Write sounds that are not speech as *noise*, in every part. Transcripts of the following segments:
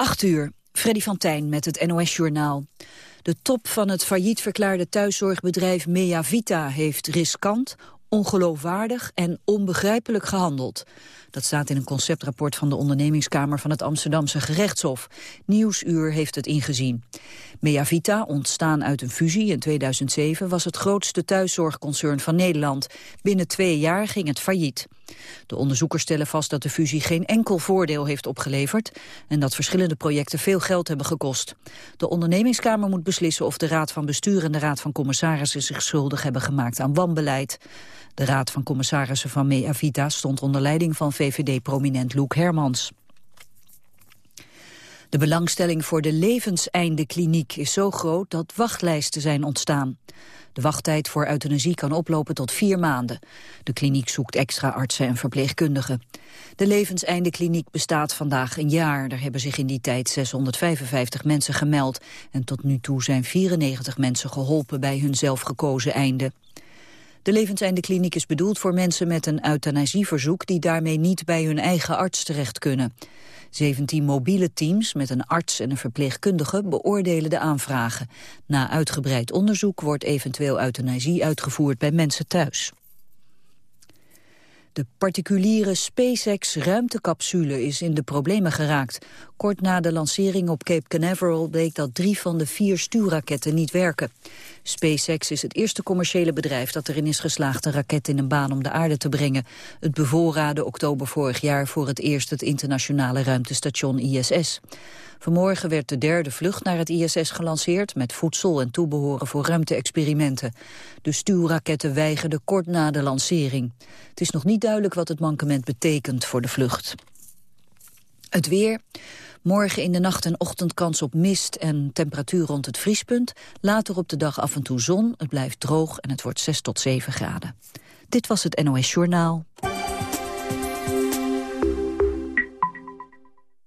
8 uur, Freddy van Tijn met het NOS-journaal. De top van het failliet verklaarde thuiszorgbedrijf Mea Vita heeft riskant, ongeloofwaardig en onbegrijpelijk gehandeld. Dat staat in een conceptrapport van de ondernemingskamer van het Amsterdamse gerechtshof. Nieuwsuur heeft het ingezien. Meavita, ontstaan uit een fusie in 2007, was het grootste thuiszorgconcern van Nederland. Binnen twee jaar ging het failliet. De onderzoekers stellen vast dat de fusie geen enkel voordeel heeft opgeleverd en dat verschillende projecten veel geld hebben gekost. De ondernemingskamer moet beslissen of de Raad van Bestuur en de Raad van Commissarissen zich schuldig hebben gemaakt aan wanbeleid. De Raad van Commissarissen van Meavita stond onder leiding van VVD-prominent Loek Hermans. De belangstelling voor de levenseindekliniek is zo groot dat wachtlijsten zijn ontstaan. De wachttijd voor euthanasie kan oplopen tot vier maanden. De kliniek zoekt extra artsen en verpleegkundigen. De levenseindekliniek bestaat vandaag een jaar. Er hebben zich in die tijd 655 mensen gemeld. En tot nu toe zijn 94 mensen geholpen bij hun zelfgekozen einde. De levenseindekliniek is bedoeld voor mensen met een euthanasieverzoek... die daarmee niet bij hun eigen arts terecht kunnen. 17 mobiele teams met een arts en een verpleegkundige beoordelen de aanvragen. Na uitgebreid onderzoek wordt eventueel euthanasie uitgevoerd bij mensen thuis. De particuliere SpaceX-ruimtecapsule is in de problemen geraakt. Kort na de lancering op Cape Canaveral bleek dat drie van de vier stuurraketten niet werken. SpaceX is het eerste commerciële bedrijf dat erin is geslaagd een raket in een baan om de aarde te brengen. Het bevoorraadde oktober vorig jaar voor het eerst het internationale ruimtestation ISS. Vanmorgen werd de derde vlucht naar het ISS gelanceerd... met voedsel en toebehoren voor ruimte-experimenten. De stuurraketten weigerden kort na de lancering. Het is nog niet duidelijk wat het mankement betekent voor de vlucht. Het weer. Morgen in de nacht en ochtend kans op mist en temperatuur rond het vriespunt. Later op de dag af en toe zon. Het blijft droog en het wordt 6 tot 7 graden. Dit was het NOS Journaal.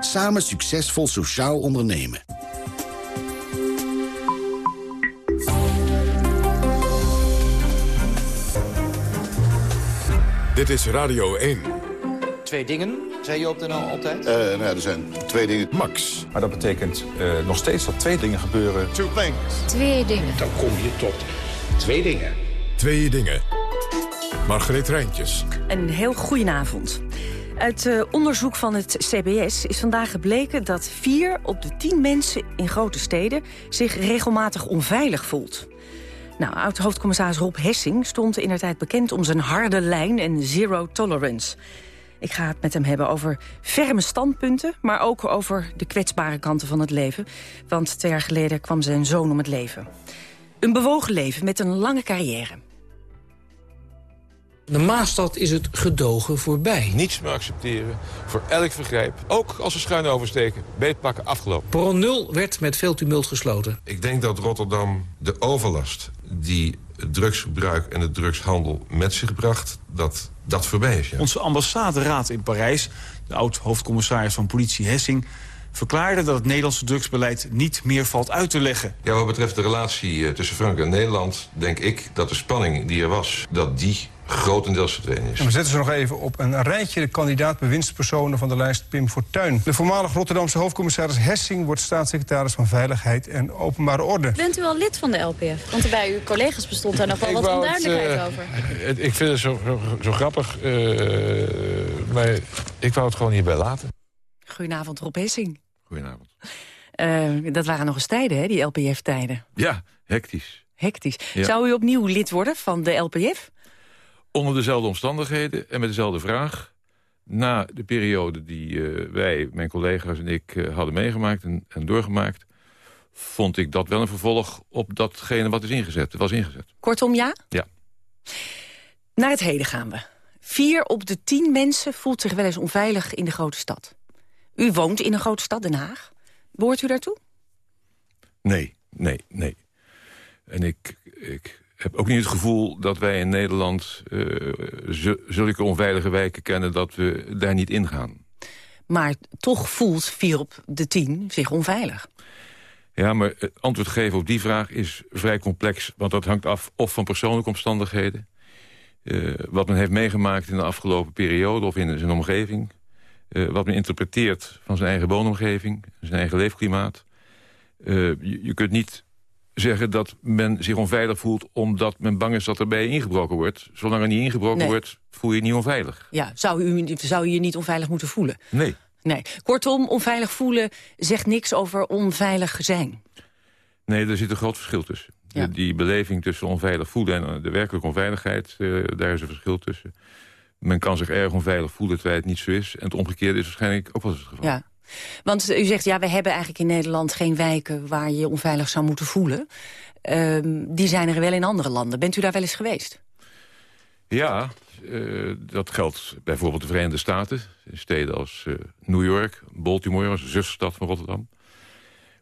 Samen succesvol sociaal ondernemen. Dit is Radio 1. Twee dingen, zei je op de NL altijd? Uh, nou ja, er zijn twee dingen. Max. Maar dat betekent uh, nog steeds dat twee dingen gebeuren. Two things. Twee dingen. Dan kom je tot twee dingen. Twee dingen. Margreet Rijntjes. Een heel goedenavond. Uit uh, onderzoek van het CBS is vandaag gebleken dat vier op de tien mensen in grote steden zich regelmatig onveilig voelt. Nou, oud-hoofdcommissaris Rob Hessing stond in de tijd bekend om zijn harde lijn en zero tolerance. Ik ga het met hem hebben over ferme standpunten, maar ook over de kwetsbare kanten van het leven. Want twee jaar geleden kwam zijn zoon om het leven. Een bewogen leven met een lange carrière. De Maastad is het gedogen voorbij. Niets meer accepteren voor elk vergrijp. Ook als ze schuin oversteken. Beetpakken afgelopen. Pro 0 werd met veel tumult gesloten. Ik denk dat Rotterdam de overlast die het drugsgebruik en de drugshandel met zich bracht... dat dat voorbij is. Ja. Onze ambassaderaad in Parijs, de oud-hoofdcommissaris van politie Hessing verklaarde dat het Nederlandse drugsbeleid niet meer valt uit te leggen. Ja, wat betreft de relatie tussen Frankrijk en Nederland... denk ik dat de spanning die er was, dat die grotendeels verdwenen is. En we zetten ze nog even op een rijtje de kandidaat bewindspersonen van de lijst Pim Fortuyn. De voormalig Rotterdamse hoofdcommissaris Hessing wordt staatssecretaris van Veiligheid en Openbare Orde. Bent u al lid van de LPF? Want bij uw collega's bestond daar nog wel wat onduidelijkheid het, uh, over. Het, ik vind het zo, zo, zo grappig, uh, maar ik wou het gewoon hierbij laten. Goedenavond Rob Hessing. Goedenavond. Uh, dat waren nog eens tijden, hè, die LPF-tijden. Ja, hectisch. Hectisch. Ja. Zou u opnieuw lid worden van de LPF? Onder dezelfde omstandigheden en met dezelfde vraag. Na de periode die uh, wij, mijn collega's en ik, uh, hadden meegemaakt en, en, doorgemaakt... vond ik dat wel een vervolg op datgene wat is ingezet, was ingezet. Kortom, ja? Ja. Naar het heden gaan we. Vier op de tien mensen voelt zich wel eens onveilig in de grote stad. U woont in een grote stad, Den Haag. Behoort u daartoe? Nee, nee, nee. En ik, ik heb ook niet het gevoel dat wij in Nederland uh, zulke onveilige wijken kennen... dat we daar niet ingaan. Maar toch voelt vier op de tien zich onveilig. Ja, maar het antwoord geven op die vraag is vrij complex. Want dat hangt af of van persoonlijke omstandigheden... Uh, wat men heeft meegemaakt in de afgelopen periode of in zijn omgeving... Uh, wat men interpreteert van zijn eigen woonomgeving, zijn eigen leefklimaat. Uh, je, je, kunt niet zeggen dat men zich onveilig voelt... omdat men bang is dat er bij je ingebroken wordt. Zolang er niet ingebroken wordt, voel je je niet onveilig. Ja, zou u, zou u je niet onveilig moeten voelen? Nee. Nee. Kortom, onveilig voelen zegt niks over onveilig zijn. Nee, er zit een groot verschil tussen. Ja. Die beleving tussen onveilig voelen en de werkelijke onveiligheid... Uh, daar is een verschil tussen. Men kan zich erg onveilig voelen terwijl het niet zo is. En het omgekeerde is waarschijnlijk ook wel eens het geval. Ja. Want u zegt, ja, we hebben eigenlijk in Nederland geen wijken... waar je je onveilig zou moeten voelen. Uh, die zijn er wel in andere landen. Bent u daar wel eens geweest? Ja, uh, dat geldt bijvoorbeeld de Verenigde Staten. Steden als uh, New York, Baltimore, een zusterstad van Rotterdam.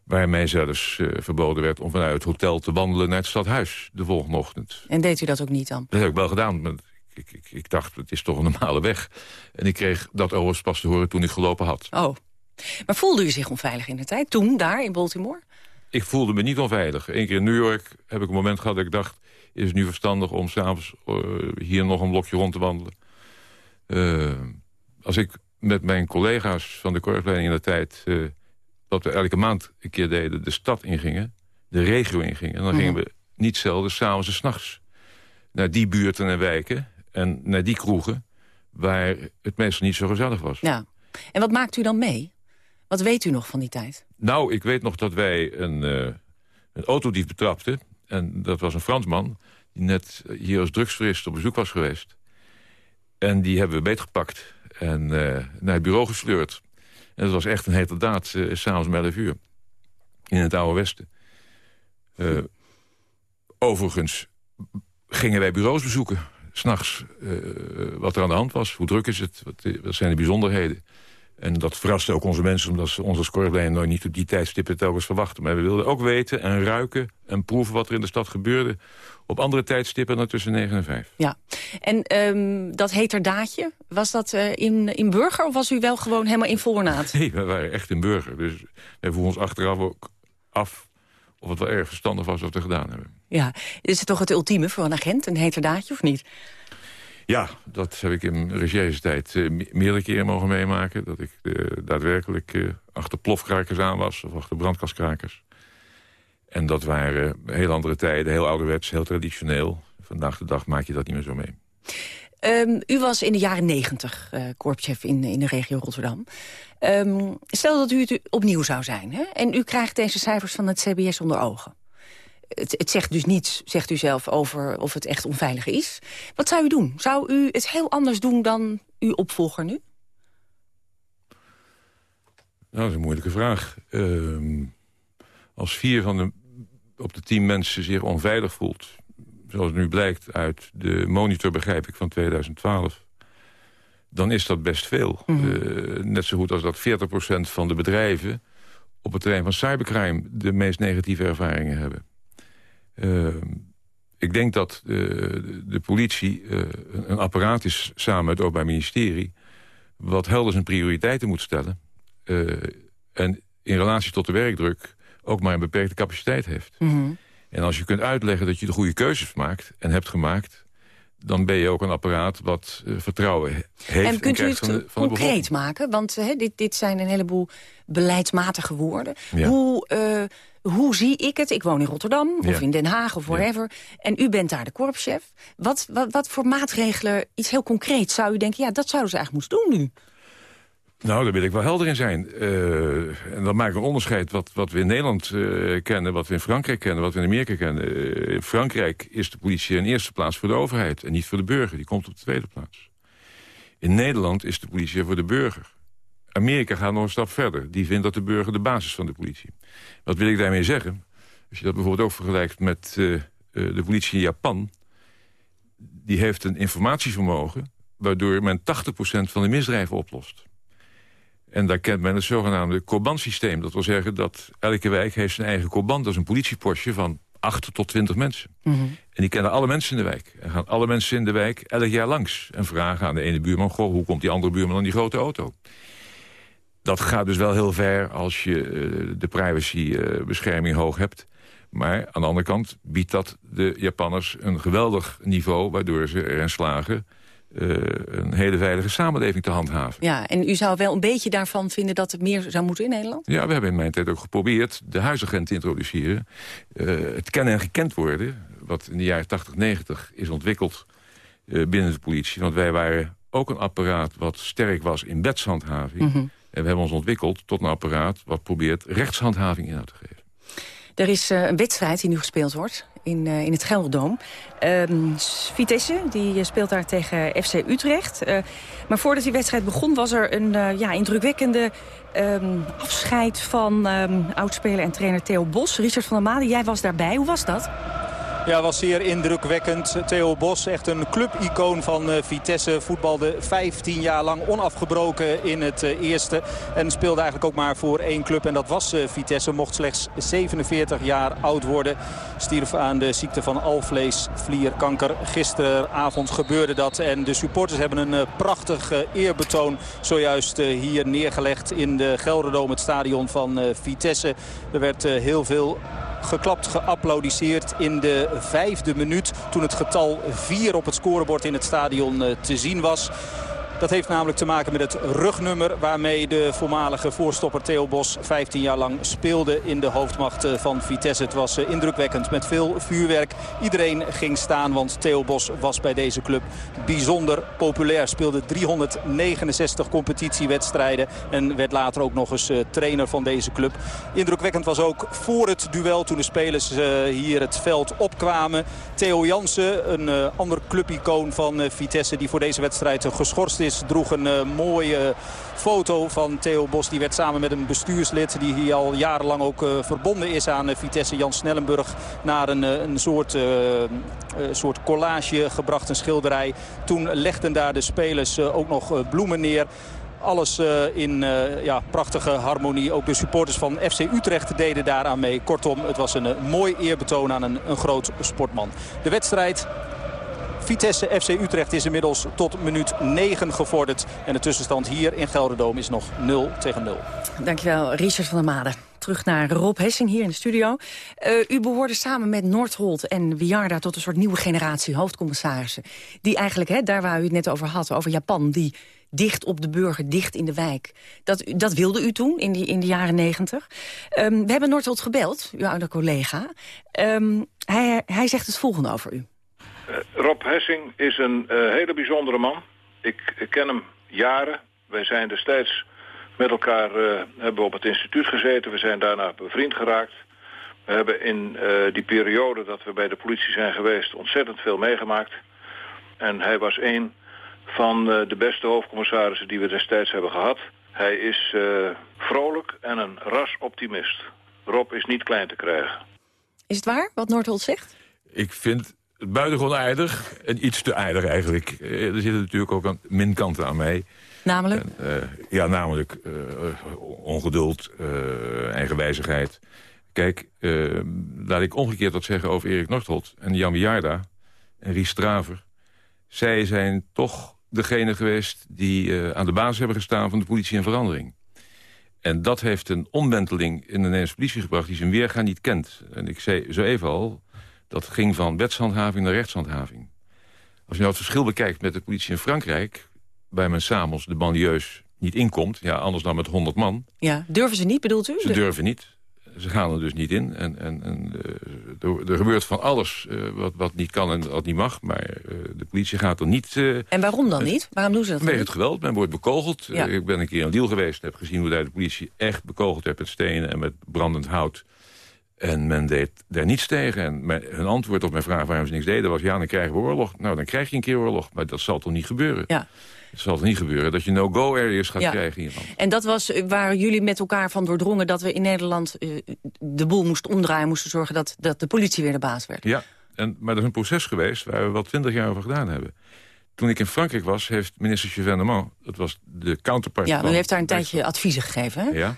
Waar mij zelfs uh, verboden werd om vanuit het hotel te wandelen naar het stadhuis de volgende ochtend. En deed u dat ook niet dan? Dat heb ik wel gedaan, maar ik, ik, ik dacht, het is toch een normale weg. En ik kreeg dat overigens pas te horen toen ik gelopen had. Oh, maar voelde u zich onveilig in de tijd, toen, daar in Baltimore? Ik voelde me niet onveilig. Eén keer in New York heb ik een moment gehad dat ik dacht... is het nu verstandig om s'avonds uh, hier nog een blokje rond te wandelen. Uh, als ik met mijn collega's van de korpsleiding in de tijd... Uh, wat we elke maand een keer deden, de stad ingingen... de regio ingingen, en dan mm gingen we niet zelden s'avonds en s'nachts... naar die buurten en wijken en naar die kroegen... waar het meestal niet zo gezellig was. Ja. En wat maakt u dan mee? Wat weet u nog van die tijd? Nou, ik weet nog dat wij een, uh, een autodief betrapten. En dat was een Fransman die net hier als drugsverist op bezoek was geweest. En die hebben we beetgepakt en uh, naar het bureau gesleurd. En dat was echt een heterdaad, uh, s'avonds om 11 uur. In het Oude Westen. Uh, overigens gingen wij bureaus bezoeken. S'nachts wat er aan de hand was. Hoe druk is het? Wat, wat zijn de bijzonderheden? En dat verraste ook onze mensen, omdat ze onze scorelijn nooit niet op die tijdstippen telkens verwachten. Maar we wilden ook weten en ruiken en proeven wat er in de stad gebeurde... op andere tijdstippen dan tussen 9 en 5. Ja, en um, dat heterdaadje, was dat uh, in, in Burger of was u wel gewoon helemaal in voornaad? *laughs* Nee, we waren echt in Burger. Dus wij voelen ons achteraf ook af of het wel erg verstandig was wat we gedaan hebben. Ja, is het toch het ultieme voor een agent, een heterdaadje of niet? Ja, dat heb ik in recherchetijd uh, meerdere keren mogen meemaken. Dat ik uh, daadwerkelijk uh, achter plofkrakers aan was of achter brandkaskrakers. En dat waren heel andere tijden, heel ouderwets, heel traditioneel. Vandaag de dag maak je dat niet meer zo mee. Um, u was in de jaren negentig korpschef in, in de regio Rotterdam. Um, stel dat u het opnieuw zou zijn hè? en u krijgt deze cijfers van het CBS onder ogen. Het, het, zegt dus niets, zegt u zelf, over of het echt onveilig is. Wat zou u doen? Zou u het heel anders doen dan uw opvolger nu? Nou, dat is een moeilijke vraag. Uh, als vier van de, op de tien mensen zich onveilig voelt... zoals nu blijkt uit de monitor, begrijp ik, van 2012... dan is dat best veel. Mm -hmm. uh, net zo goed als dat 40% van de bedrijven op het terrein van cybercrime... de meest negatieve ervaringen hebben. Uh, ik denk dat uh, de politie een apparaat is samen met het Openbaar Ministerie... wat helder zijn prioriteiten moet stellen. en in relatie tot de werkdruk ook maar een beperkte capaciteit heeft. Mm -hmm. En als je kunt uitleggen dat je de goede keuzes maakt en hebt gemaakt... dan ben je ook een apparaat wat vertrouwen heeft. En kunt en u het van de, van concreet maken? Want dit, dit zijn een heleboel beleidsmatige woorden. Ja. Hoe hoe zie ik het? Ik woon in Rotterdam of ja. in Den Haag of wherever. Ja. En u bent daar de korpschef. Wat, wat, wat voor maatregelen, iets heel concreets, zou u denken... ja, dat zouden ze eigenlijk moeten doen nu? Nou, daar wil ik wel helder in zijn. Uh, en dan maak ik een onderscheid wat, wat we in Nederland uh, kennen... wat we in Frankrijk kennen, wat we in Amerika kennen. Uh, in Frankrijk is de politie in eerste plaats voor de overheid... en niet voor de burger, die komt op de tweede plaats. In Nederland is de politie voor de burger. Amerika gaat nog een stap verder. Die vindt dat de burger de basis van de politie. Wat wil ik daarmee zeggen? Als je dat bijvoorbeeld ook vergelijkt met de politie in Japan... die heeft een informatievermogen... waardoor men 80% van de misdrijven oplost. En daar kent men het zogenaamde Koban-systeem. Dat wil zeggen dat elke wijk heeft zijn eigen Koban. Dat is een politiepostje van 8 tot 20 mensen. Mhm. En die kennen alle mensen in de wijk. En gaan alle mensen in de wijk elk jaar langs. En vragen aan de ene buurman... Goh, hoe komt die andere buurman aan die grote auto? Dat gaat dus wel heel ver als je uh, de privacybescherming uh, hoog hebt. Maar aan de andere kant biedt dat de Japanners een geweldig niveau... waardoor ze erin slagen uh, een hele veilige samenleving te handhaven. Ja, en u zou wel een beetje daarvan vinden dat het meer zou moeten in Nederland? Ja, we hebben in mijn tijd ook geprobeerd de huisagent te introduceren. Uh, het kennen en gekend worden, wat in de jaren 80, 90 is ontwikkeld uh, binnen de politie. Want wij waren ook een apparaat wat sterk was in wetshandhaving. Mm -hmm. En we hebben ons ontwikkeld tot een apparaat wat probeert rechtshandhaving in te geven. Er is een wedstrijd die nu gespeeld wordt in, uh, in het Gelderdoom. Um, Vitesse die speelt daar tegen FC Utrecht. Uh, maar voordat die wedstrijd begon was er een ja, indrukwekkende um, afscheid van um, oudspeler en trainer Theo Bos. Richard van der Made, jij was daarbij. Hoe was dat? Ja, was zeer indrukwekkend. Theo Bos, echt een clubicoon van uh, Vitesse. Voetbalde 15 jaar lang onafgebroken in het uh, eerste. En speelde eigenlijk ook maar voor één club. En dat was uh, Vitesse. Mocht slechts 47 jaar oud worden. Stierf aan de ziekte van alvleesvlierkanker. Gisteravond gebeurde dat. En de supporters hebben een prachtig eerbetoon zojuist hier neergelegd in de Gelderdoom. Het stadion van Vitesse. Er werd heel veel geklapt, geapplaudiseerd in de vijfde minuut. Toen het getal 4 op het scorebord in het stadion te zien was. Dat heeft namelijk te maken met het rugnummer waarmee de voormalige voorstopper Theo Bos 15 jaar lang speelde in de hoofdmacht van Vitesse. Het was indrukwekkend met veel vuurwerk. Iedereen ging staan, want Theo Bos was bij deze club bijzonder populair. Speelde 369 competitiewedstrijden en werd later ook nog eens trainer van deze club. Indrukwekkend was ook voor het duel toen de spelers hier het veld opkwamen. Theo Jansen, een ander clubicoon van Vitesse die voor deze wedstrijd geschorst is is, droeg een uh, mooie foto van Theo Bos. Die werd samen met een bestuurslid die hier al jarenlang ook uh, verbonden is aan uh, Vitesse, Jan Snellenburg, naar een, een soort, soort collage gebracht, een schilderij. Toen legden daar de spelers ook nog bloemen neer. Alles in ja, prachtige harmonie. Ook de supporters van FC Utrecht deden daaraan mee. Kortom, het was een mooi eerbetoon aan een, een groot sportman. De wedstrijd Vitesse FC Utrecht is inmiddels tot minuut 9 gevorderd. En de tussenstand hier in Gelderdoom is nog 0 tegen 0. Dankjewel, Richard van der Made. Terug naar Rob Hessing hier in de studio. Uh, u behoorde samen met Noordholt en Wiarda tot een soort nieuwe generatie hoofdcommissarissen. Die eigenlijk, hè, daar waar u het net over had, over Japan, die dicht op de burger, dicht in de wijk. Dat, dat wilde u toen, in, die, in de jaren negentig. Um, we hebben Noordholt gebeld, uw oude collega. Um, hij, hij zegt het volgende over u. Rob Hessing is een uh, hele bijzondere man. Ik, ik, ken hem jaren. Wij zijn destijds met elkaar uh, hebben op het instituut gezeten. We zijn daarna bevriend geraakt. We hebben in die periode dat we bij de politie zijn geweest ontzettend veel meegemaakt. En hij was een van de beste hoofdcommissarissen die we destijds hebben gehad. Hij is vrolijk en een ras optimist. Rob is niet klein te krijgen. Is het waar, wat Noordholt zegt? Ik vind buitengewoon aardig. En iets te aardig eigenlijk. Er zitten natuurlijk ook een minkanten aan mij. Namelijk? En, uh, ja, namelijk uh, ongeduld, uh, eigenwijzigheid. Kijk, laat ik omgekeerd wat zeggen over Erik Nordholt en Jan Wiarda en Ries Straver. Zij zijn toch degene geweest die aan de basis hebben gestaan van de politie en verandering. En dat heeft een omwenteling in de Nederlandse politie gebracht die zijn weerga niet kent. En ik zei zo even al, dat ging van wetshandhaving naar rechtshandhaving. Als je nou het verschil bekijkt met de politie in Frankrijk... bij men s'avonds de banlieues niet inkomt... ja, anders dan met 100 man. Ja, durven ze niet, bedoelt u? Ze durven niet. Ze gaan er dus niet in. En, en, en uh, er, er, gebeurt van alles uh, wat, wat niet kan en wat niet mag. Maar uh, de politie gaat er niet... en waarom dan niet? Waarom doen ze dat Vanwege het geweld. Men wordt bekogeld. Ja. ik ben een keer in Liel geweest en heb gezien hoe daar de politie echt bekogeld heeft met stenen en met brandend hout. En men deed daar niets tegen. En mijn, hun antwoord op mijn vraag waarom ze niks deden was... ja, dan krijgen we oorlog. Nou, dan krijg je een keer oorlog. Maar dat zal toch niet gebeuren? Ja. Het zal toch niet gebeuren dat je no-go areas gaat ja. krijgen hier. En dat was waar jullie met elkaar van doordrongen... dat we in Nederland uh, de boel moesten omdraaien... moesten zorgen dat, dat de politie weer de baas werd. Ja, en, maar dat is een proces geweest waar we wel twintig jaar over gedaan hebben. toen ik in Frankrijk was, heeft minister Chevènement... dat was de counterpart Ja, u heeft daar een tijdje adviezen gegeven, hè? Ja,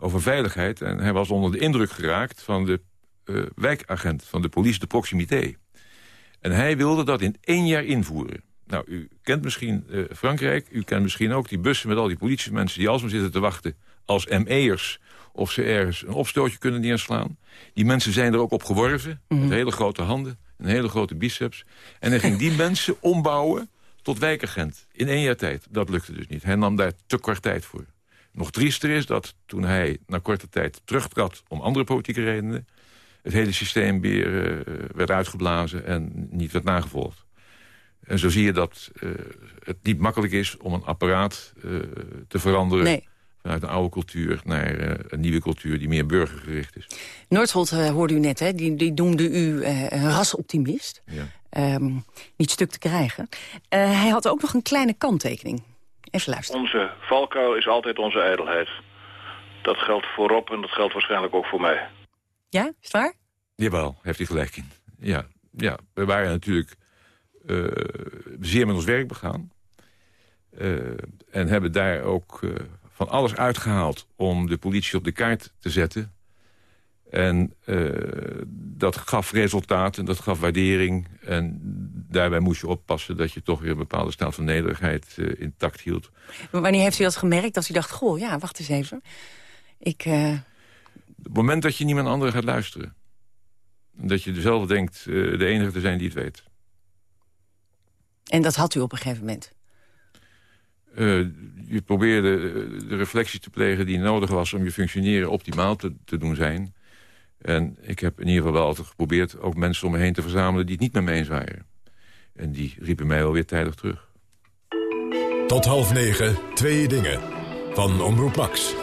over veiligheid. En hij was onder de indruk geraakt van de uh, wijkagent... van de politie de proximité. En hij wilde dat in één jaar invoeren. Nou, u kent misschien uh, Frankrijk. U kent misschien ook die bussen met al die politiemensen... die alsmaar zitten te wachten als ME'ers... of ze ergens een opstootje kunnen neerslaan. Die mensen zijn er ook op geworven, met Mhm. hele grote handen... een hele grote biceps. En hij ging die *laughs* mensen ombouwen tot wijkagent. In één jaar tijd. Dat lukte dus niet. Hij nam daar te kort tijd voor. Nog triester is dat toen hij na korte tijd terugtrad... om andere politieke redenen... het hele systeem weer uh, werd uitgeblazen en niet werd nagevolgd. En zo zie je dat uh, het niet makkelijk is om een apparaat uh, te veranderen... Nee. vanuit een oude cultuur naar een nieuwe cultuur die meer burgergericht is. Noordholt hoorde u net, hè? Die, die noemde u een rasoptimist. Ja. Um, niet stuk te krijgen. hij had ook nog een kleine kanttekening. Even luisteren. Onze valkuil is altijd onze ijdelheid. Dat geldt voorop en dat geldt waarschijnlijk ook voor mij. Ja, is het waar? Jawel, heeft hij gelijk in. Ja, ja we waren natuurlijk uh, zeer met ons werk begaan. Uh, en hebben daar ook uh, van alles uitgehaald om de politie op de kaart te zetten. En dat gaf resultaten, dat gaf waardering. En daarbij moest je oppassen dat je toch weer een bepaalde staat van nederigheid intact hield. Maar wanneer heeft u dat gemerkt? Dat u dacht, goh, ja, wacht eens even. Ik... Het moment dat je naar anderen gaat luisteren. Dat je zelf denkt de enige te zijn die het weet. En dat had u op een gegeven moment? Uh, je probeerde de reflectie te plegen die nodig was... om je functioneren optimaal te, te, doen zijn. En ik heb in ieder geval wel altijd geprobeerd... ook mensen om me heen te verzamelen die het niet met me eens waren. En die riepen mij wel weer tijdig terug. Tot half negen, twee dingen. Van Omroep Max.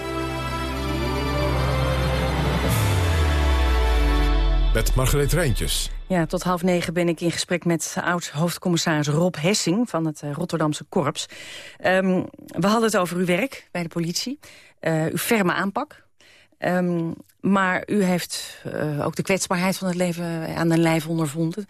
Met Margreet Rijntjes. Ja, tot half negen ben ik in gesprek met oud-hoofdcommissaris Rob Hessing... van het uh, Rotterdamse Korps. Um, we hadden het over uw werk bij de politie. Uh, uw ferme aanpak. Um, maar u heeft uh, ook de kwetsbaarheid van het leven aan den lijf ondervonden.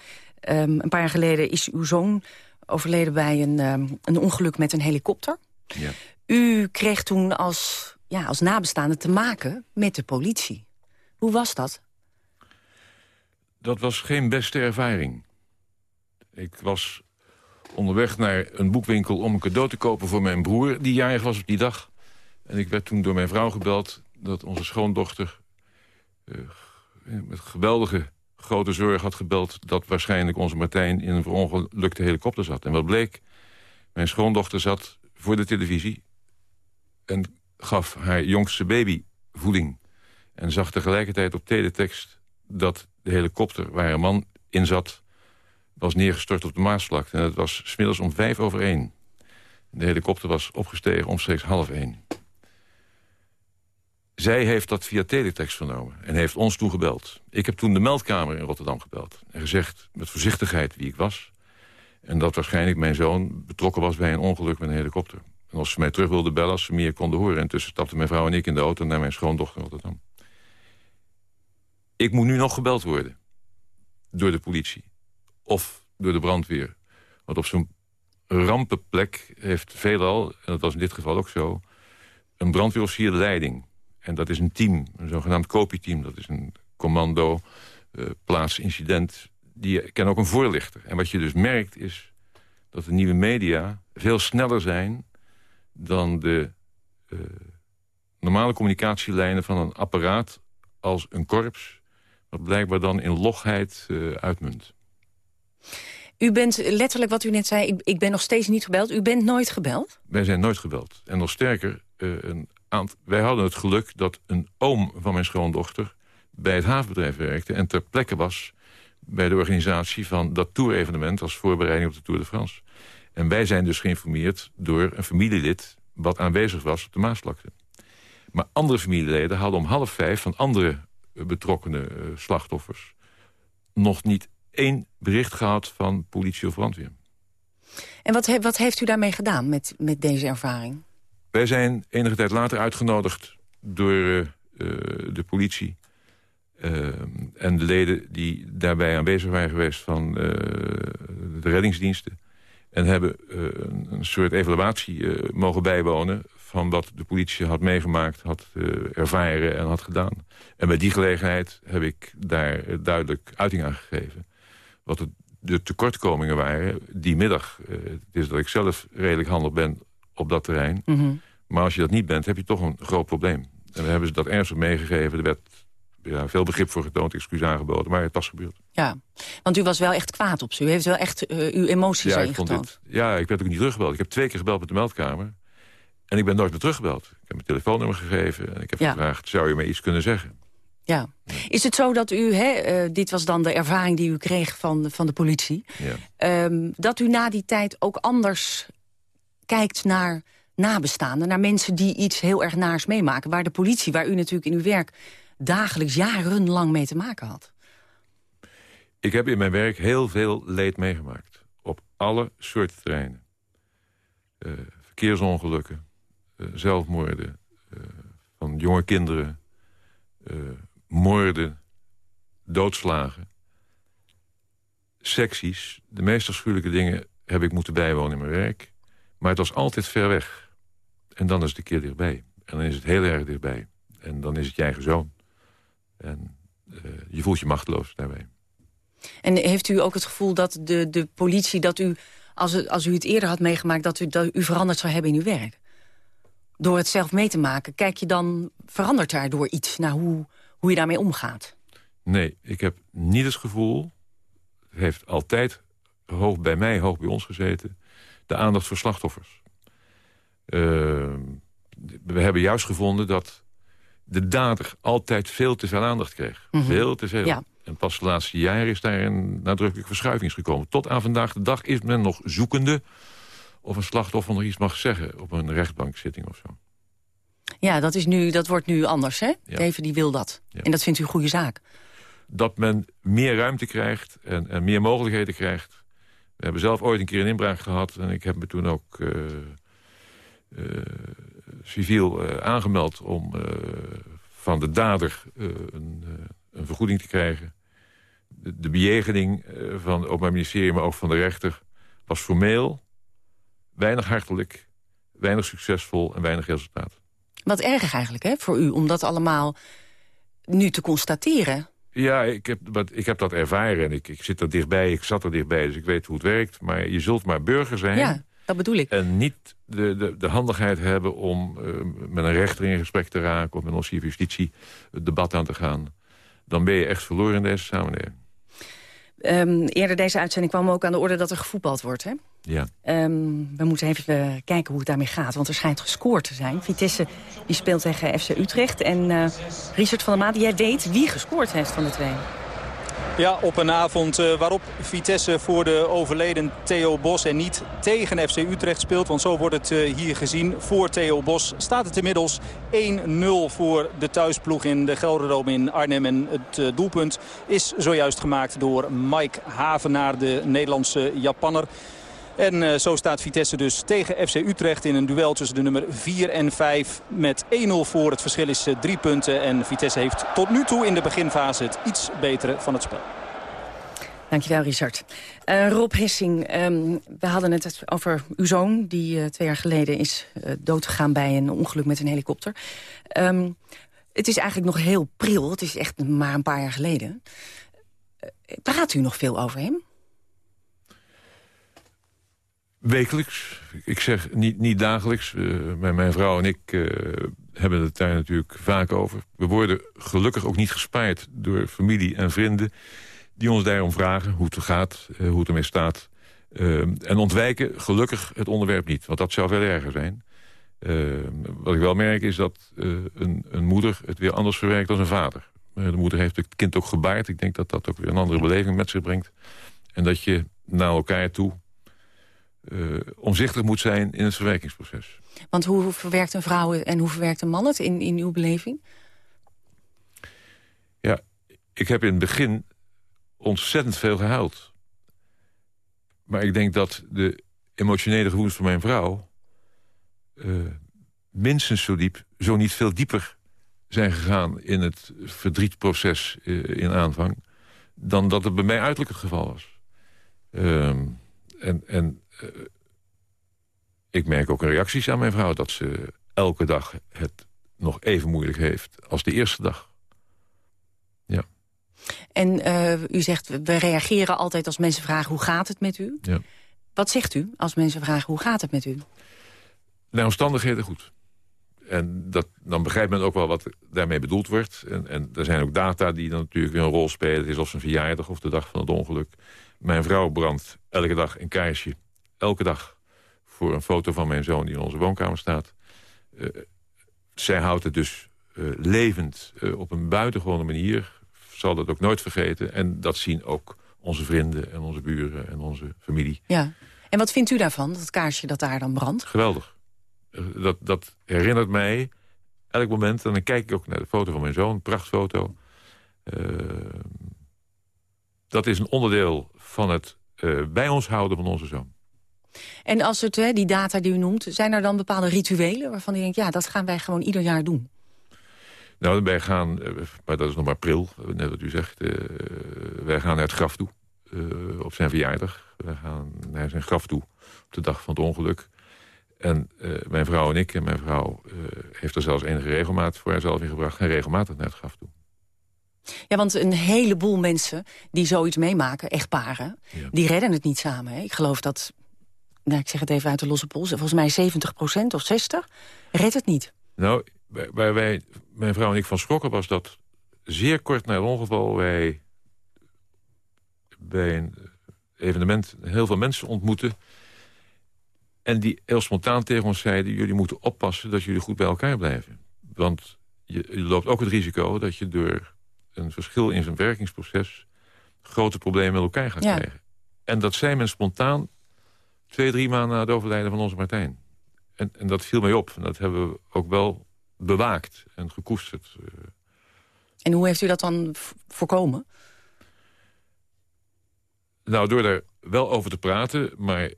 Um, een paar jaar geleden is uw zoon overleden bij een, een ongeluk met een helikopter. Ja. U kreeg toen als, ja, als nabestaande te maken met de politie. Hoe was dat? dat was geen beste ervaring. Ik was onderweg naar een boekwinkel om een cadeau te kopen voor mijn broer... die jarig was op die dag. En ik werd toen door mijn vrouw gebeld dat onze schoondochter... Uh, met geweldige grote zorg had gebeld... dat waarschijnlijk onze Martijn in een verongelukte helikopter zat. En wat bleek? Mijn schoondochter zat voor de televisie... en gaf haar jongste baby voeding. En zag tegelijkertijd op teletext dat de helikopter waar een man in zat... was neergestort op de Maasvlakte. En het was smiddags om vijf over één. De helikopter was opgestegen omstreeks half één. Zij heeft dat via teletext vernomen en heeft ons toen gebeld. Ik heb toen de meldkamer in Rotterdam gebeld. En gezegd met voorzichtigheid wie ik was. En dat waarschijnlijk mijn zoon betrokken was bij een ongeluk met een helikopter. En als ze mij terug wilden bellen, als ze meer konden horen. En tussen stapten mijn vrouw en ik in de auto naar mijn schoondochter in Rotterdam. Ik moet nu nog gebeld worden. Door de politie. Of door de brandweer. Want op zo'n rampenplek heeft veelal, en dat was in dit geval ook zo... een brandweerofficier leiding. En dat is een team, een zogenaamd kopieteam. Dat is een commando, uh, plaatsincident. Die kennen ook een voorlichter. En wat je dus merkt is dat de nieuwe media veel sneller zijn... dan de uh, normale communicatielijnen van een apparaat als een korps wat blijkbaar dan in logheid uh, uitmunt. U bent letterlijk wat u net zei, ik, ik, ben nog steeds niet gebeld. U bent nooit gebeld? Wij zijn nooit gebeld. En nog sterker, uh, een wij hadden het geluk dat een oom van mijn schoondochter... bij het havenbedrijf werkte en ter plekke was... bij de organisatie van dat tour-evenement... als voorbereiding op de Tour de France. En wij zijn dus geïnformeerd door een familielid... wat aanwezig was op de Maasvlakte. Maar andere familieleden hadden om half vijf van andere betrokkenen uh, slachtoffers... nog niet één bericht gehad van politie of brandweer. En wat, wat heeft u daarmee gedaan met, met deze ervaring? Wij zijn enige tijd later uitgenodigd door uh, de politie... Uh, en de leden die daarbij aanwezig waren geweest van de reddingsdiensten. En hebben een soort evaluatie mogen bijwonen... van wat de politie had meegemaakt, had ervaren en had gedaan. En bij die gelegenheid heb ik daar duidelijk uiting aan gegeven. Wat de tekortkomingen waren die middag. het is dat ik zelf redelijk handig ben op dat terrein. Mm -hmm. Maar als je dat niet bent, heb je toch een groot probleem. En we hebben ze dat ernstig meegegeven. Er werd ja, veel begrip voor getoond, excuus aangeboden. Maar het was gebeurd. Ja, want u was wel echt kwaad op ze. U heeft wel echt uh, uw emoties ja, Ja, ik werd ook niet teruggebeld. Ik heb twee keer gebeld met de meldkamer. En ik ben nooit meer teruggebeld. Ik heb mijn telefoonnummer gegeven. En ik heb ja. gevraagd, zou je mij iets kunnen zeggen? Ja. Is het zo dat u, hè, uh, dit was dan de ervaring die u kreeg van, van de politie... Ja. Um, dat u na die tijd ook anders kijkt naar nabestaanden... naar mensen die iets heel erg naars meemaken... waar de politie, waar u natuurlijk in uw werk dagelijks jarenlang mee te maken had? Ik heb in mijn werk heel veel leed meegemaakt. Op alle soorten terreinen. Uh, verkeersongelukken, uh, zelfmoorden, uh, van jonge kinderen, moorden, doodslagen. Secties, de meest afschuwelijke dingen heb ik moeten bijwonen in mijn werk. Maar het was altijd ver weg. En dan is het een keer dichtbij. En dan is het heel erg dichtbij. En dan is het je eigen zoon. En uh, je voelt je machteloos daarbij. En heeft u ook het gevoel dat de, de politie, dat u, als, het, als u het eerder had meegemaakt... Dat u, dat u veranderd zou hebben in uw werk? Door het zelf mee te maken, kijk je dan, verandert daardoor iets... naar hoe, hoe je daarmee omgaat? Nee, ik heb niet het gevoel... het heeft altijd hoog bij mij, hoog bij ons gezeten... de aandacht voor slachtoffers. Uh, we hebben juist gevonden dat de dader altijd veel te veel aandacht kreeg. Mm -hmm. Veel te veel. Ja. En pas de laatste jaren is daar een nadrukkelijke verschuiving gekomen. Tot aan vandaag de dag is men nog zoekende... of een slachtoffer nog iets mag zeggen op een rechtbankzitting of zo. Ja, dat, is nu, dat wordt nu anders, hè? Ja. Even die wil dat. Ja. En dat vindt u een goede zaak. Dat men meer ruimte krijgt en, en, meer mogelijkheden krijgt. We hebben zelf ooit een keer een inbraak gehad... en ik heb me toen ook... Uh, uh, civiel uh, aangemeld om van de dader een, een, vergoeding te krijgen. De, de bejegening van het Openbaar Ministerie, maar ook van de rechter... was formeel, weinig hartelijk, weinig succesvol en weinig resultaat. Wat erg eigenlijk hè, voor u, om dat allemaal nu te constateren. Ja, ik heb, ik heb dat ervaren en ik, ik zit er dichtbij, ik zat er dichtbij... dus ik weet hoe het werkt, maar je zult maar burger zijn... Ja. Dat bedoel ik. En niet de, de, de handigheid hebben om uh, met een rechter in gesprek te raken... of met een officier justitie het debat aan te gaan. Dan ben je echt verloren in deze samenleving. Um, eerder deze uitzending kwam ook aan de orde dat er gevoetbald wordt. Hè? Ja. Um, we moeten even uh, kijken hoe het daarmee gaat. Want er schijnt gescoord te zijn. Vitesse die speelt tegen FC Utrecht. En uh, Richard van der Maat, jij weet wie gescoord heeft van de twee. Ja, op een avond uh, waarop Vitesse voor de overleden Theo Bos en niet tegen FC Utrecht speelt. Want zo wordt het uh, hier gezien. Voor Theo Bos staat het inmiddels 1-0 voor de thuisploeg in de Gelderdoom in Arnhem. En het uh, doelpunt is zojuist gemaakt door Mike Havenaar, de Nederlandse Japanner. En uh, zo staat Vitesse dus tegen FC Utrecht in een duel tussen de nummer 4 en 5 met 1-0 voor. Het verschil is uh, drie punten en Vitesse heeft tot nu toe in de beginfase het iets betere van het spel. Dankjewel, Richard. Uh, Rob Hessing, um, we hadden het over uw zoon... die twee jaar geleden is doodgegaan bij een ongeluk met een helikopter. Um, het is eigenlijk nog heel pril. Het is echt maar een paar jaar geleden. praat u nog veel over hem? Wekelijks. Ik zeg niet, niet dagelijks. mijn, mijn vrouw en ik hebben het daar natuurlijk vaak over. We worden gelukkig ook niet gespaard door familie en vrienden die ons daarom vragen hoe het gaat, uh, hoe het ermee staat. En ontwijken gelukkig het onderwerp niet, want dat zou veel erger zijn. Wat ik wel merk is dat een, een, moeder het weer anders verwerkt dan een vader. de moeder heeft het kind ook gebaard. Ik denk dat dat ook weer een andere beleving met zich brengt. En dat je naar elkaar toe omzichtig moet zijn in het verwerkingsproces. Want hoe verwerkt een vrouw en hoe verwerkt een man het in, in uw beleving? Ja, ik heb in het begin ontzettend veel gehuild. Maar ik denk dat de emotionele gevoelens van mijn vrouw... Uh, minstens zo diep, zo niet veel dieper zijn gegaan... in het verdrietproces uh, in aanvang... dan dat het bij mij uiterlijk het geval was. Uh, en en eh, ik merk ook in reacties aan mijn vrouw... dat ze elke dag het nog even moeilijk heeft als de eerste dag. Ja. En uh, u zegt, we reageren altijd als mensen vragen hoe gaat het met u. Ja. Wat zegt u als mensen vragen hoe gaat het met u? Naar omstandigheden goed. En dat, dan begrijpt men ook wel wat daarmee bedoeld wordt. En, en er zijn ook data die dan natuurlijk weer een rol spelen. Het is of zijn verjaardag of de dag van het ongeluk. Mijn vrouw brandt elke dag een kaarsje. Elke dag voor een foto van mijn zoon die in onze woonkamer staat. Uh, zij houdt het dus uh, levend uh, op een buitengewone manier. Zal dat ook nooit vergeten. En dat zien ook onze vrienden en onze buren en onze familie. Ja. En wat vindt u daarvan, dat kaarsje dat daar dan brandt? Geweldig. Dat, dat herinnert mij elk moment. En dan kijk ik ook naar de foto van mijn zoon, prachtfoto. Dat is een onderdeel van het bij ons houden van onze zoon. En als het, hè, die data die u noemt, zijn er dan bepaalde rituelen... waarvan u denkt, ja, dat gaan wij gewoon ieder jaar doen? Nou, wij gaan, maar dat is nog maar april, net wat u zegt. Uh, wij gaan naar het graf toe, uh, op zijn verjaardag. Wij gaan naar zijn graf toe op de dag van het ongeluk. En uh, mijn vrouw en ik, en mijn vrouw heeft er zelfs enige regelmaat voor haarzelf in gebracht... gaan regelmatig naar het graf toe. Ja, want een heleboel mensen die zoiets meemaken, echtparen... Ja. die redden het niet samen. Hè? Ik geloof dat, nou, ik zeg het even uit de losse pols... volgens mij 70% of 60 redt het niet. Nou, waar wij, mijn vrouw en ik van schrokken was dat... zeer kort na het ongeval wij bij een evenement heel veel mensen ontmoeten... en die heel spontaan tegen ons zeiden... jullie moeten oppassen dat jullie goed bij elkaar blijven. Want je, je loopt ook het risico dat je door een verschil in zijn werkingsproces... grote problemen met elkaar gaat ja. krijgen. En dat zei men spontaan twee, drie maanden na het overlijden van onze Martijn. En, en dat viel mij op. En dat hebben we ook wel bewaakt en gekoesterd. En hoe heeft u dat dan voorkomen? Nou, door daar wel over te praten. Maar uh,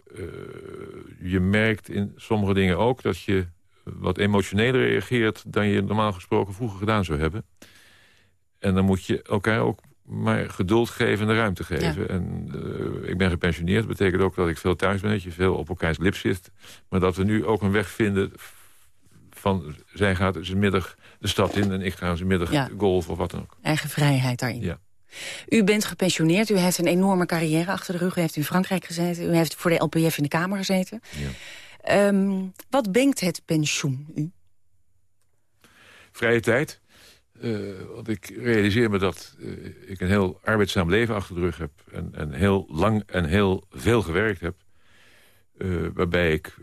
je merkt in sommige dingen ook dat je wat emotioneler reageert... dan je normaal gesproken vroeger gedaan zou hebben. En dan moet je elkaar ook maar geduld geven en de ruimte geven. Ja. En uh, ik ben gepensioneerd. Dat betekent ook dat ik veel thuis ben. Dat je veel op elkaars lip zit. Maar dat we nu ook een weg vinden van... zij gaat zijn middag de stad in en ik ga zijn middag Ja. golf of wat dan ook. Eigen vrijheid daarin. Ja. U bent gepensioneerd, u heeft een enorme carrière achter de rug. U heeft in Frankrijk gezeten, u heeft voor de LPF in de Kamer gezeten. Ja. Um, wat brengt het pensioen u? Vrije tijd. Uh, want ik realiseer me dat uh, ik een heel arbeidzaam leven achter de rug heb. En, en heel lang en heel veel gewerkt heb. Uh, waarbij ik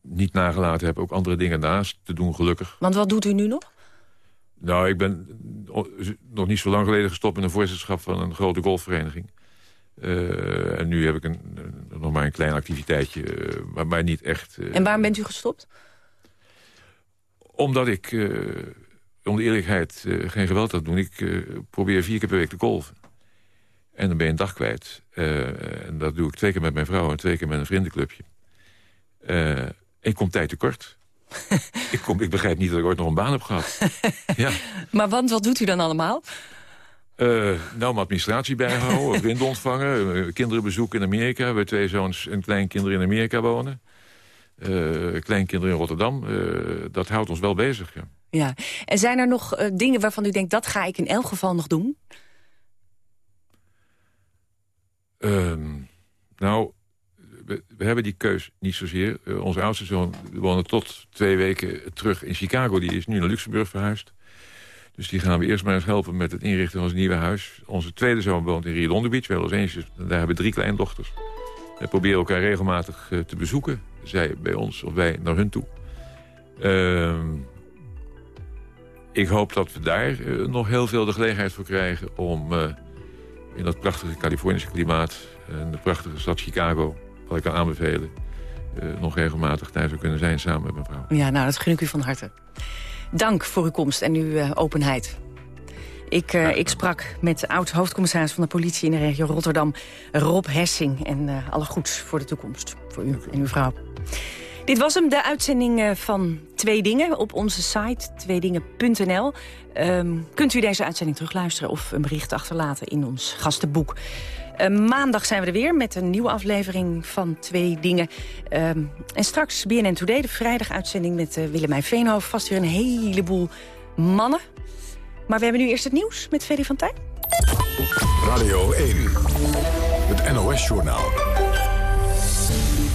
niet nagelaten heb ook andere dingen naast te doen, gelukkig. Want wat doet u nu nog? Nou, ik ben nog niet zo lang geleden gestopt met een voorzitterschap van een grote golfvereniging. Uh, en nu heb ik een, een, nog maar een klein activiteitje, uh, maar, maar niet echt... Uh, en waarom bent u gestopt? Omdat ik, om de eerlijkheid, geen geweld had doen. Ik probeer vier keer per week te golven. En dan ben je een dag kwijt. en dat doe ik twee keer met mijn vrouw en twee keer met een vriendenclubje. ik kom tijd tekort. *laughs* ik, kom, ik begrijp niet dat ik ooit nog een baan heb gehad. ja. *laughs* Maar want, wat doet u dan allemaal? Nou, mijn administratie bijhouden, vrienden ontvangen, kinderen bezoeken in Amerika. We twee zoons en kleinkinderen in Amerika wonen. Kleinkinderen in Rotterdam. Dat houdt ons wel bezig, ja. Ja. En zijn er nog dingen waarvan u denkt, dat ga ik in elk geval nog doen? Ehm, nou, we, hebben die keus niet zozeer. Uh, onze oudste zoon woonde tot twee weken terug in Chicago. Die is nu naar Luxemburg verhuisd. Dus die gaan we eerst maar eens helpen met het inrichten van ons nieuwe huis. Onze tweede zoon woont in Rio Beach, wel eens eentje. Daar hebben we drie kleindochters. We proberen elkaar regelmatig uh, te bezoeken. Zij bij ons of wij naar hun toe. Uh, ik hoop dat we daar uh, nog heel veel de gelegenheid voor krijgen... om in dat prachtige Californische klimaat... en de prachtige stad Chicago wat ik kan aanbevelen... Nog regelmatig thuis zou kunnen zijn samen met mijn vrouw. Ja, nou, dat gun ik u van harte. Dank voor uw komst en uw openheid. Ik, uh, ik sprak met oud-hoofdcommissaris van de politie in de regio Rotterdam... Rob Hessing. En alle goeds voor de toekomst, voor u en uw vrouw. Dit was hem, de uitzending eh, van Twee Dingen op onze site, tweedingen.nl. Ehm, kunt u deze uitzending terugluisteren of een bericht achterlaten in ons gastenboek. Uh, maandag zijn we er weer met een nieuwe aflevering van Twee Dingen. Ehm, en straks BNN Today, de vrijdaguitzending met uh, Willemijn Veenhoven. Vast weer een heleboel mannen. Maar we hebben nu eerst het nieuws met Freddy van Tijn. Radio 1, het NOS-journaal.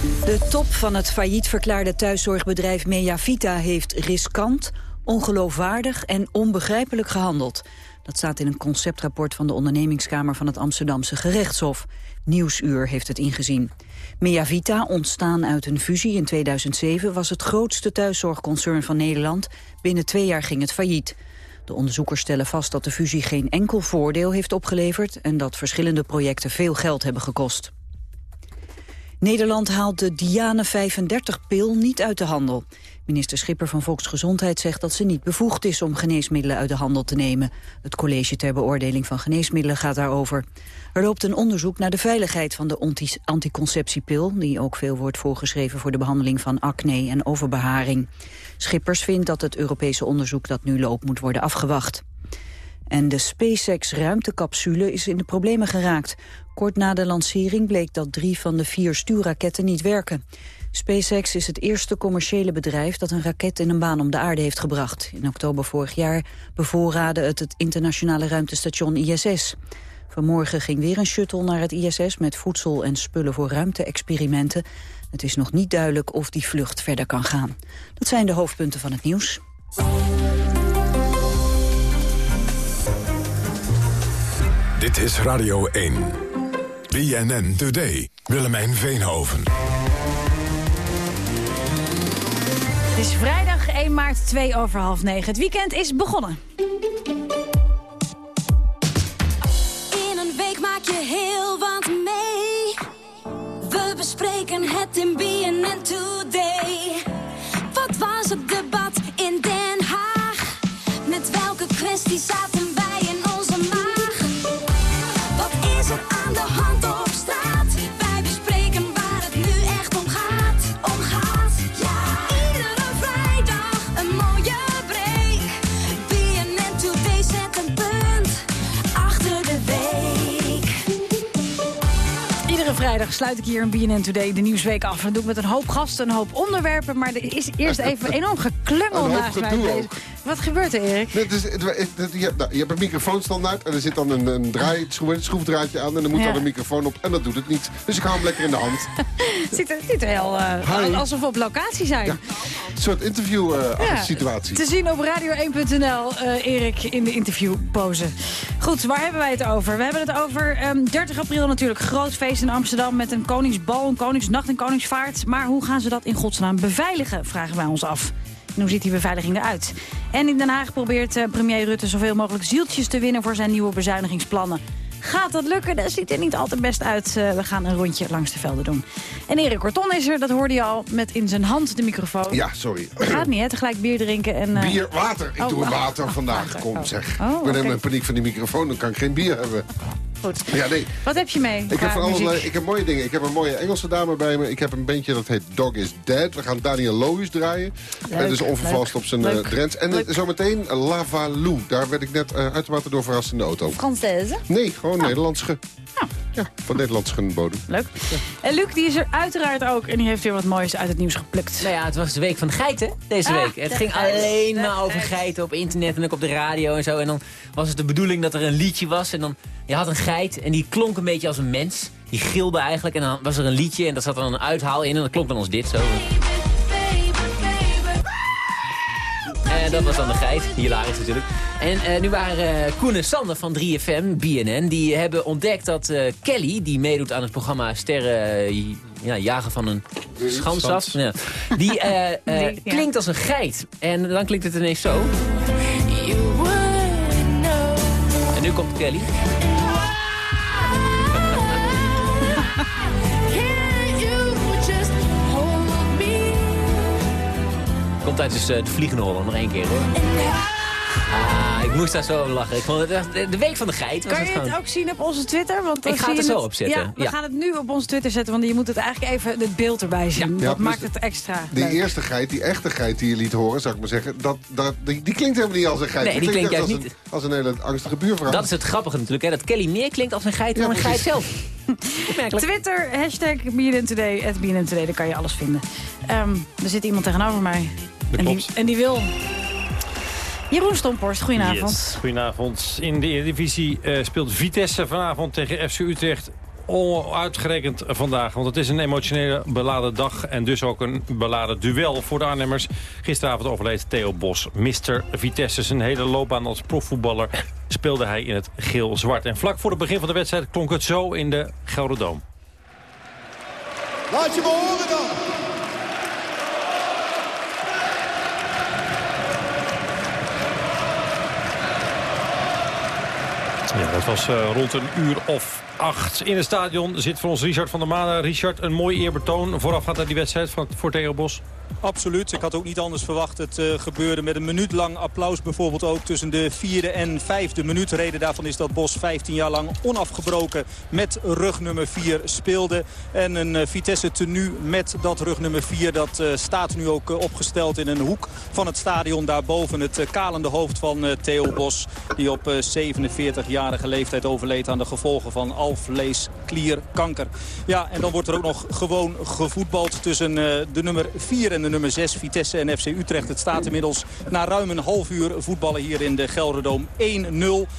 De top van het failliet verklaarde thuiszorgbedrijf Meavita heeft riskant, ongeloofwaardig en onbegrijpelijk gehandeld. Dat staat in een conceptrapport van de ondernemingskamer van het Amsterdamse gerechtshof. Nieuwsuur heeft het ingezien. Meavita, ontstaan uit een fusie in 2007, was het grootste thuiszorgconcern van Nederland. Binnen twee jaar ging het failliet. De onderzoekers stellen vast dat de fusie geen enkel voordeel heeft opgeleverd... en dat verschillende projecten veel geld hebben gekost. Nederland haalt de Diane 35-pil niet uit de handel. Minister Schipper van Volksgezondheid zegt dat ze niet bevoegd is om geneesmiddelen uit de handel te nemen. Het college ter beoordeling van geneesmiddelen gaat daarover. Er loopt een onderzoek naar de veiligheid van de anticonceptiepil, die ook veel wordt voorgeschreven voor de behandeling van acne en overbeharing. Schippers vindt dat het Europese onderzoek dat nu loopt moet worden afgewacht. En de SpaceX ruimtecapsule is in de problemen geraakt. Kort na de lancering bleek dat drie van de vier stuurraketten niet werken. SpaceX is het eerste commerciële bedrijf dat een raket in een baan om de aarde heeft gebracht. In oktober vorig jaar bevoorraadde het het internationale ruimtestation ISS. Vanmorgen ging weer een shuttle naar het ISS met voedsel en spullen voor ruimte-experimenten. Het is nog niet duidelijk of die vlucht verder kan gaan. Dat zijn de hoofdpunten van het nieuws. Dit is Radio 1. BNN Today. Willemijn Veenhoven. Het is vrijdag 1 maart, 2 over half 9. Het weekend is begonnen. In een week maak je heel wat mee. We bespreken het in BNN Today. Sluit ik hier een BNN Today de Nieuwsweek af. Dat doe ik met een hoop gasten, een hoop onderwerpen. Maar er is eerst *laughs* even enorm geklungel naast mij. ook. Wat gebeurt er, Erik? Is, het- je, hebt, nou, je hebt een microfoon standaard en er zit dan een, een draai, schroef- schroefdraadje aan... en dan moet Ja. dan een microfoon op en dat doet het niet. Dus ik hou hem lekker in de hand. Het *laughs* ziet er, ziet er heel eh, Hi. alsof we op locatie zijn. Een soort Ja. interview-situatie. Te zien op radio1.nl, eh, Erik, in de interviewpose. Goed, waar hebben wij het over? We hebben het over ehm, 30 april natuurlijk. Groot feest in Amsterdam met een koningsbal, een koningsnacht en koningsvaart. Maar hoe gaan ze dat in godsnaam beveiligen, vragen wij ons af. En hoe ziet die beveiliging eruit? En in Den Haag probeert eh, premier Rutte zoveel mogelijk zieltjes te winnen... voor zijn nieuwe bezuinigingsplannen. Gaat dat lukken? Dat ziet er niet altijd best uit. Eh, we gaan een rondje langs de velden doen. En Erik Corton is er, dat hoorde je al, met in zijn hand de microfoon. Ja, sorry. Gaat niet, hè? Tegelijk bier drinken en... eh, Bier, water. Ik oh, doe wa- water vandaag. water. Kom, Oh. zeg. Oh, ik ben helemaal in paniek van die microfoon. Dan kan ik geen bier hebben. Goed. Ja, nee. Wat heb je mee? Ik heb, muziek? allerlei, ik heb mooie dingen. Ik heb een mooie Engelse dame bij me. Ik heb een bandje dat heet Dog is Dead. We gaan Daniel Lohuis draaien. Leuk, Het is onvervalst op zijn uh, leuk. Drents. En Leuk. uh, zometeen Lavalou. Daar werd ik net uh, uitermate door verrast in de auto. Française. Nee, gewoon Nederlands ge... Ja, van Nederlands bodem. Leuk. En Luc die is er uiteraard ook en die heeft weer wat moois uit het nieuws geplukt. Nou ja, het was de week van de geiten deze Ah, week. Het de ging geit, alleen de maar over geit. geiten op internet en ook op de radio en zo. En dan was het de bedoeling dat er een liedje was. En dan, je had een geit en die klonk een beetje als een mens. Die gilde eigenlijk en dan was er een liedje en daar zat dan een uithaal in. En dat klonk dan als dit zo. En dat was dan de geit. Hilarisch natuurlijk. En eh, nu waren eh, Koen en Sander van 3FM, BNN, die hebben ontdekt dat eh, Kelly, die meedoet aan het programma Sterren ja, Jagen van een Schans af, ja, die eh, *laughs* eh, ja. klinkt als een geit. En dan klinkt het ineens zo. En nu komt Kelly. Dus, eh, de Vliegende Hollander nog één keer hoor. Ah, ik moest daar zo om lachen. Ik vond het echt de, de week van de geit. Was Kan je het het ook zien op onze Twitter? Want dan Ik ga het er zo op zetten. Ja, we Ja. gaan het nu op onze Twitter zetten, want je moet het eigenlijk even het beeld erbij zien. Ja, dat plus maakt het extra Die leuk. eerste geit, die echte geit die je liet horen, zou ik maar zeggen... Dat, dat, die, die klinkt helemaal niet als een geit. Nee, die klinkt echt juist als niet. Een, als een hele angstige buurvrouw. Dat is het grappige natuurlijk, hè, dat Kelly meer klinkt als een geit Ja, dan een geit zelf. *laughs* Opmerkelijk. Twitter, hashtag BNN Today, at BNN Today, daar kan je alles vinden. Ehm, er zit iemand tegenover mij. Dat en, die, en die wil... Jeroen Stomporst, goedenavond. Yes, goedenavond. In de Eredivisie eh, speelt Vitesse vanavond tegen FC Utrecht. Onuitgerekend vandaag, want het is een emotionele beladen dag... en dus ook een beladen duel voor de Arnhemmers. Gisteravond overleed Theo Bos, Mr. Vitesse. Zijn hele loopbaan als profvoetballer speelde hij in het geel-zwart. En vlak voor het begin van de wedstrijd klonk het zo in de Gelderdoom. Laat je me horen dan. Ja, dat was eh, rond een uur of acht. In het stadion zit voor ons Richard van der Manen. Richard, een mooi eerbetoon voorafgaand aan die wedstrijd voor Theo Bos. Absoluut. Ik had ook niet anders verwacht. Het eh, gebeurde met een minuut lang applaus bijvoorbeeld ook tussen de vierde en vijfde minuut. Reden daarvan is dat Bos 15 jaar lang onafgebroken met rug nummer 4 speelde. En een eh, Vitesse tenue met dat rug nummer 4. Dat eh, staat nu ook opgesteld in een hoek van het stadion. Daarboven het kalende hoofd van Theo Bos. Die op eh, 47-jarige leeftijd overleed aan de gevolgen van alvleesklierkanker. Ja, en dan wordt er ook nog gewoon gevoetbald tussen eh, de nummer 4 en de nummer 6 Vitesse en FC Utrecht. Het staat inmiddels na ruim een half uur voetballen hier in de Gelderdoom 1-0.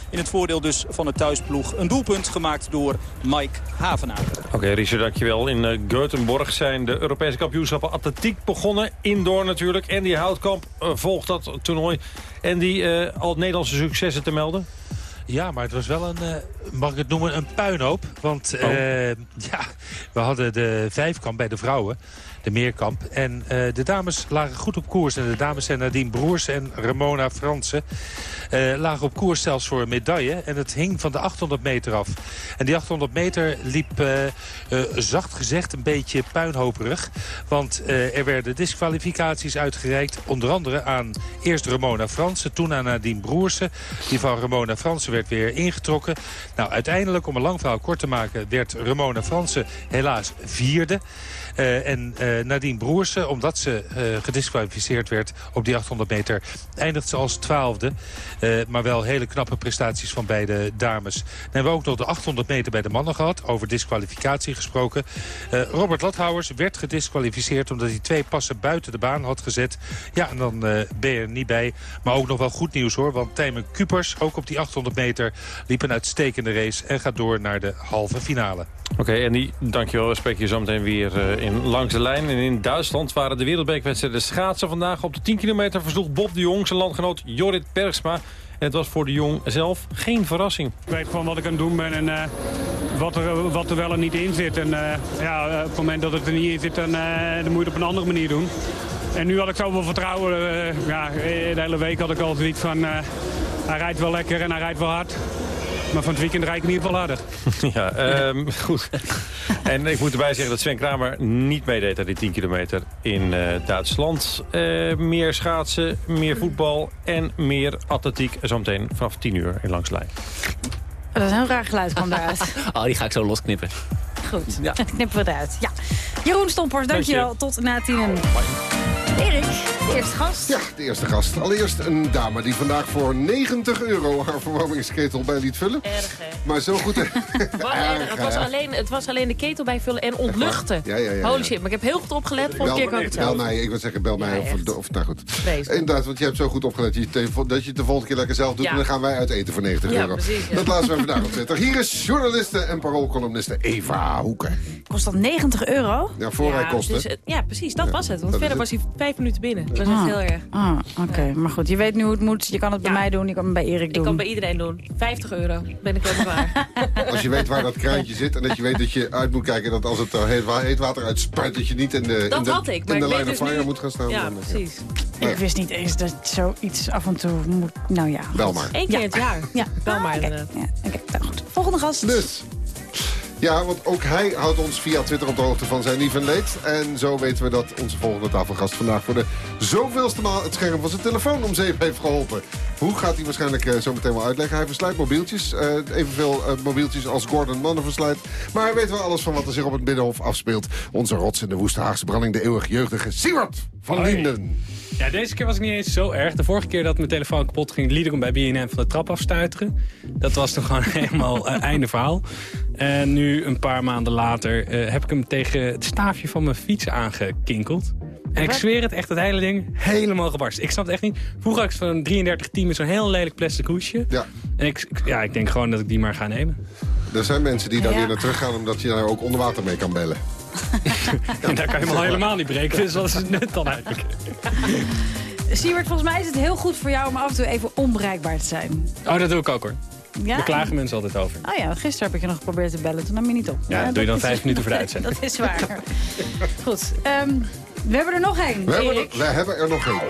In het voordeel dus van het thuisploeg. Een doelpunt gemaakt door Mike Havenaar. Oké, Richard, dankjewel. In uh, zijn de Europese kampioenschappen atletiek begonnen. Indoor natuurlijk. En die Houtkamp uh, volgt dat toernooi. En die uh, al Nederlandse successen te melden? Ja, maar het was wel een, uh, mag ik het noemen, een puinhoop. Want oh. uh, ja, we hadden de vijfkamp bij de vrouwen, de meerkamp. En uh, de dames lagen goed op koers. En de dames zijn Nadine Broers en Ramona Fransen lagen op koers zelfs voor een medaille. En het hing van de 800 meter af. En die 800 meter liep zacht gezegd een beetje puinhoperig. Want er werden disqualificaties uitgereikt. Onder andere aan eerst Ramona Fransen, toen aan Nadine Broersen. Die van Ramona Fransen werd weer ingetrokken. Nou, uiteindelijk, om een lang verhaal kort te maken... werd Ramona Fransen helaas vierde. Uh, en uh, Nadine Broersen, omdat ze uh, gedisqualificeerd werd op die 800 meter... eindigt ze als twaalfde. maar wel hele knappe prestaties van beide dames. Dan hebben we ook nog de 800 meter bij de mannen gehad. Over disqualificatie gesproken. Robert Lathouwers werd gedisqualificeerd... omdat hij twee passen buiten de baan had gezet. Ja, en dan ben je er niet bij. Maar ook nog wel goed nieuws hoor. Want Tijmen Kupers, ook op die 800 meter... liep een uitstekende race en gaat door naar de halve finale. Oké, en die, dankjewel. Spreek je zo meteen weer uh, Langs de Lijn. En in Duitsland waren de wereldbekerwedstrijden schaatsen vandaag. Op de 10 kilometer versloeg Bob de Jong zijn landgenoot Jorrit Bergsma. En het was voor de Jong zelf geen verrassing. Ik weet gewoon wat ik aan het doen ben en uh, wat, er, wat er wel en niet in zit. En uh, ja, op het moment dat het er niet in zit, dan, dan moet je het op een andere manier doen. En nu had ik zoveel vertrouwen. ja, de hele week had ik al zoiets van... hij rijdt wel lekker en hij rijdt wel hard. Maar van het weekend rijd ik in ieder geval harder. *laughs* Ja, um, goed. en ik moet erbij zeggen dat Sven Kramer niet meedeed aan die 10 kilometer in uh, Duitsland. Uh, meer schaatsen, meer voetbal en meer atletiek. Zometeen vanaf 10 uur in Langslijn. Dat is een heel raar geluid kwam daaruit. *laughs* oh, die ga ik zo losknippen. Goed, ja. *laughs* knippen we eruit. Ja. Jeroen Stompers, dankjewel. Dank je. Tot na tienen. Erik, de eerste gast. Ja, de eerste gast. Allereerst een dame die vandaag voor 90 euro haar verwarmingsketel bij liet vullen. Erg, hè? Maar zo goed... *laughs* erg, het, was alleen, het was alleen de ketel bijvullen en ontluchten. Ja, ja, ja, Holy shit, maar ik heb heel goed opgelet. Volgende keer kan ik het. Bel mij, ik wil zeggen, bel mij. Ja, of, of, nou goed. Inderdaad, want je hebt zo goed opgelet dat je, dat je het de volgende keer lekker zelf doet. Ja. En dan gaan wij uit eten voor 90 Ja, euro. precies, ja. Dat laten we vandaag op Twitter. Hier is journaliste en paroolcolumniste Eva Hoeken. Kost dat 90 euro? Ja, voor hij kost dus, het- ja, precies, dat was het. Want verder was hij vijf minuten binnen. Dat was Ah. echt heel erg. Ah, oké. Maar goed, je weet nu hoe het moet. Je kan het bij mij doen, je kan het bij Erik doen. Ik kan bij iedereen doen. 50 euro. Ben ik helemaal waar. *laughs* Als je weet waar dat kraantje zit en dat je weet dat je uit moet kijken... dat als het er heet, heet water uitspuit, dat je niet in de, Dat in de, had ik, maar in de ik weet line of dus fire nu- moet gaan staan. Ja, Dan, eh, precies. Ja. Ik wist niet eens dat zoiets af en toe moet... Nou ja. Goed. maar. Eén keer het jaar. Ja. Bel Ah, maar. Ja, oké. Nou goed. Volgende gast. Dus, Ja, want ook hij houdt ons via Twitter op de hoogte van zijn lief en leed. En zo weten we dat onze volgende tafelgast vandaag voor de zoveelste maal het scherm van zijn telefoon om zeep heeft geholpen. Hoe gaat hij waarschijnlijk uh, zo meteen wel uitleggen? Hij verslijt mobieltjes, uh, evenveel uh, mobieltjes als Gordon Mannen verslijt. Maar hij weet wel alles van wat er zich op het Binnenhof afspeelt. Onze rots in de woeste Haagse branding, de eeuwig jeugdige Siewert van Linden. Ja, deze keer was ik niet eens zo erg. De vorige keer dat mijn telefoon kapot ging, liet ik hem bij BNN van de trap afstuiteren. Dat was toch gewoon *laughs* helemaal uh, einde verhaal. En nu, een paar maanden later, uh, heb ik hem tegen het staafje van mijn fiets aangekinkeld. En ik zweer het, echt het hele ding helemaal gebarst. Ik snap het echt niet. Vroeger had ik zo'n 33 10 met zo'n heel lelijk plastic hoesje. Ja. En ik, ja, ik denk gewoon dat ik die maar ga nemen. Er zijn mensen die daar ja. weer naar terug gaan... omdat je daar ook onder water mee kan bellen. Daar kan je hem al helemaal niet breken. *laughs* Dus wat is het nut dan eigenlijk? Siewert, volgens mij is het heel goed voor jou om af en toe even onbereikbaar te zijn. Oh, dat doe ik ook hoor. Ja, Daar klagen mensen altijd over. Oh ja, gisteren heb ik je nog geprobeerd te bellen. Toen nam je niet op. Ja, doe je dan vijf minuten voor de *laughs* uitzending. dat is waar. Goed. Um, we hebben er nog één, we hebben, er, we hebben er nog één.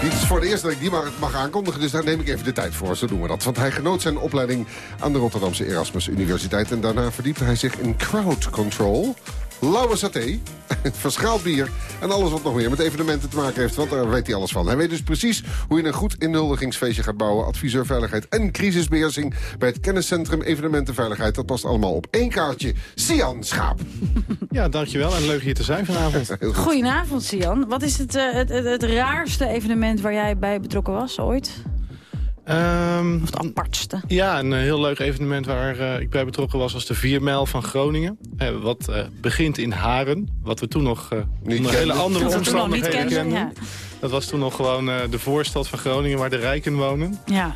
Dit is voor de eerste dat ik die mag, mag aankondigen, dus daar neem ik even de tijd voor. Zo doen we dat. Want hij genoot zijn opleiding aan de Rotterdamse Erasmus Universiteit. En daarna verdiepte hij zich in crowd control lauwe saté, *laughs* verschaald bier en alles wat nog meer met evenementen te maken heeft. Want daar weet hij alles van. Hij weet dus precies hoe je een goed inhuldigingsfeestje gaat bouwen. Adviseur veiligheid en crisisbeheersing bij het kenniscentrum evenementenveiligheid. Dat past allemaal op één kaartje. Sian Schaap. *laughs* Ja, dankjewel en leuk hier te zijn vanavond. *laughs* Goedenavond Sian. Wat is het, uh, het, het, het raarste evenement waar jij bij betrokken was ooit? Um, of het apartste? Ja, een heel leuk evenement waar uh, ik bij betrokken was... was de 4 mijl van Groningen. Uh, wat uh, begint in Haren. Wat we toen nog onder hele andere dat omstandigheden kenden. kenden. Ja. Dat was toen nog gewoon de voorstad van Groningen... waar de rijken wonen. Ja.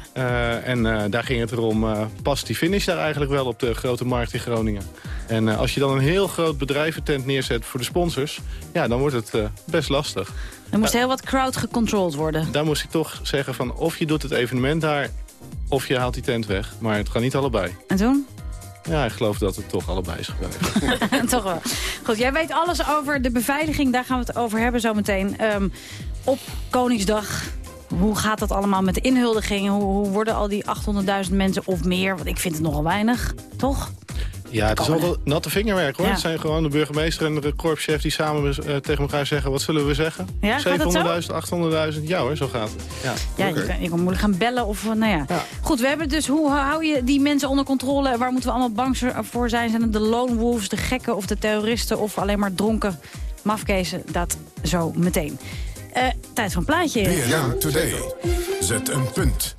en daar ging het erom... past die finish daar eigenlijk wel op de grote markt in Groningen? En als je dan een heel groot bedrijventent neerzet voor de sponsors... ja, dan wordt het best lastig. Er moest heel wat crowd gecontroleerd worden. Daar moest ik toch zeggen van of je doet het evenement daar... of je haalt die tent weg. Maar het gaat niet allebei. En toen? Ja, ik geloof dat het toch allebei is geweest. *laughs* toch wel. Goed, jij weet alles over de beveiliging. Daar gaan we het over hebben zometeen. Um, op Koningsdag hoe gaat dat allemaal met de inhuldigingen? Hoe, hoe worden al die 800.000 mensen of meer? Want ik vind het nogal weinig, toch? Ja, het is wel natte vingerwerk hoor. Ja. Het zijn gewoon de burgemeester en de korpschef die samen uh, tegen elkaar zeggen... wat zullen we zeggen? Ja, 700.000, 800.000? Ja hoor, zo gaat het. Ja, ja okay. je, kan, je kan moeilijk gaan bellen of... Nou ja. ja. Goed, we hebben dus hoe hou je die mensen onder controle? Waar moeten we allemaal bang voor zijn? Zijn het de lone wolves, de gekken of de terroristen... of alleen maar dronken mafkezen? Dat zo meteen. Uh, tijd van plaatje. Ja, today. Zet een punt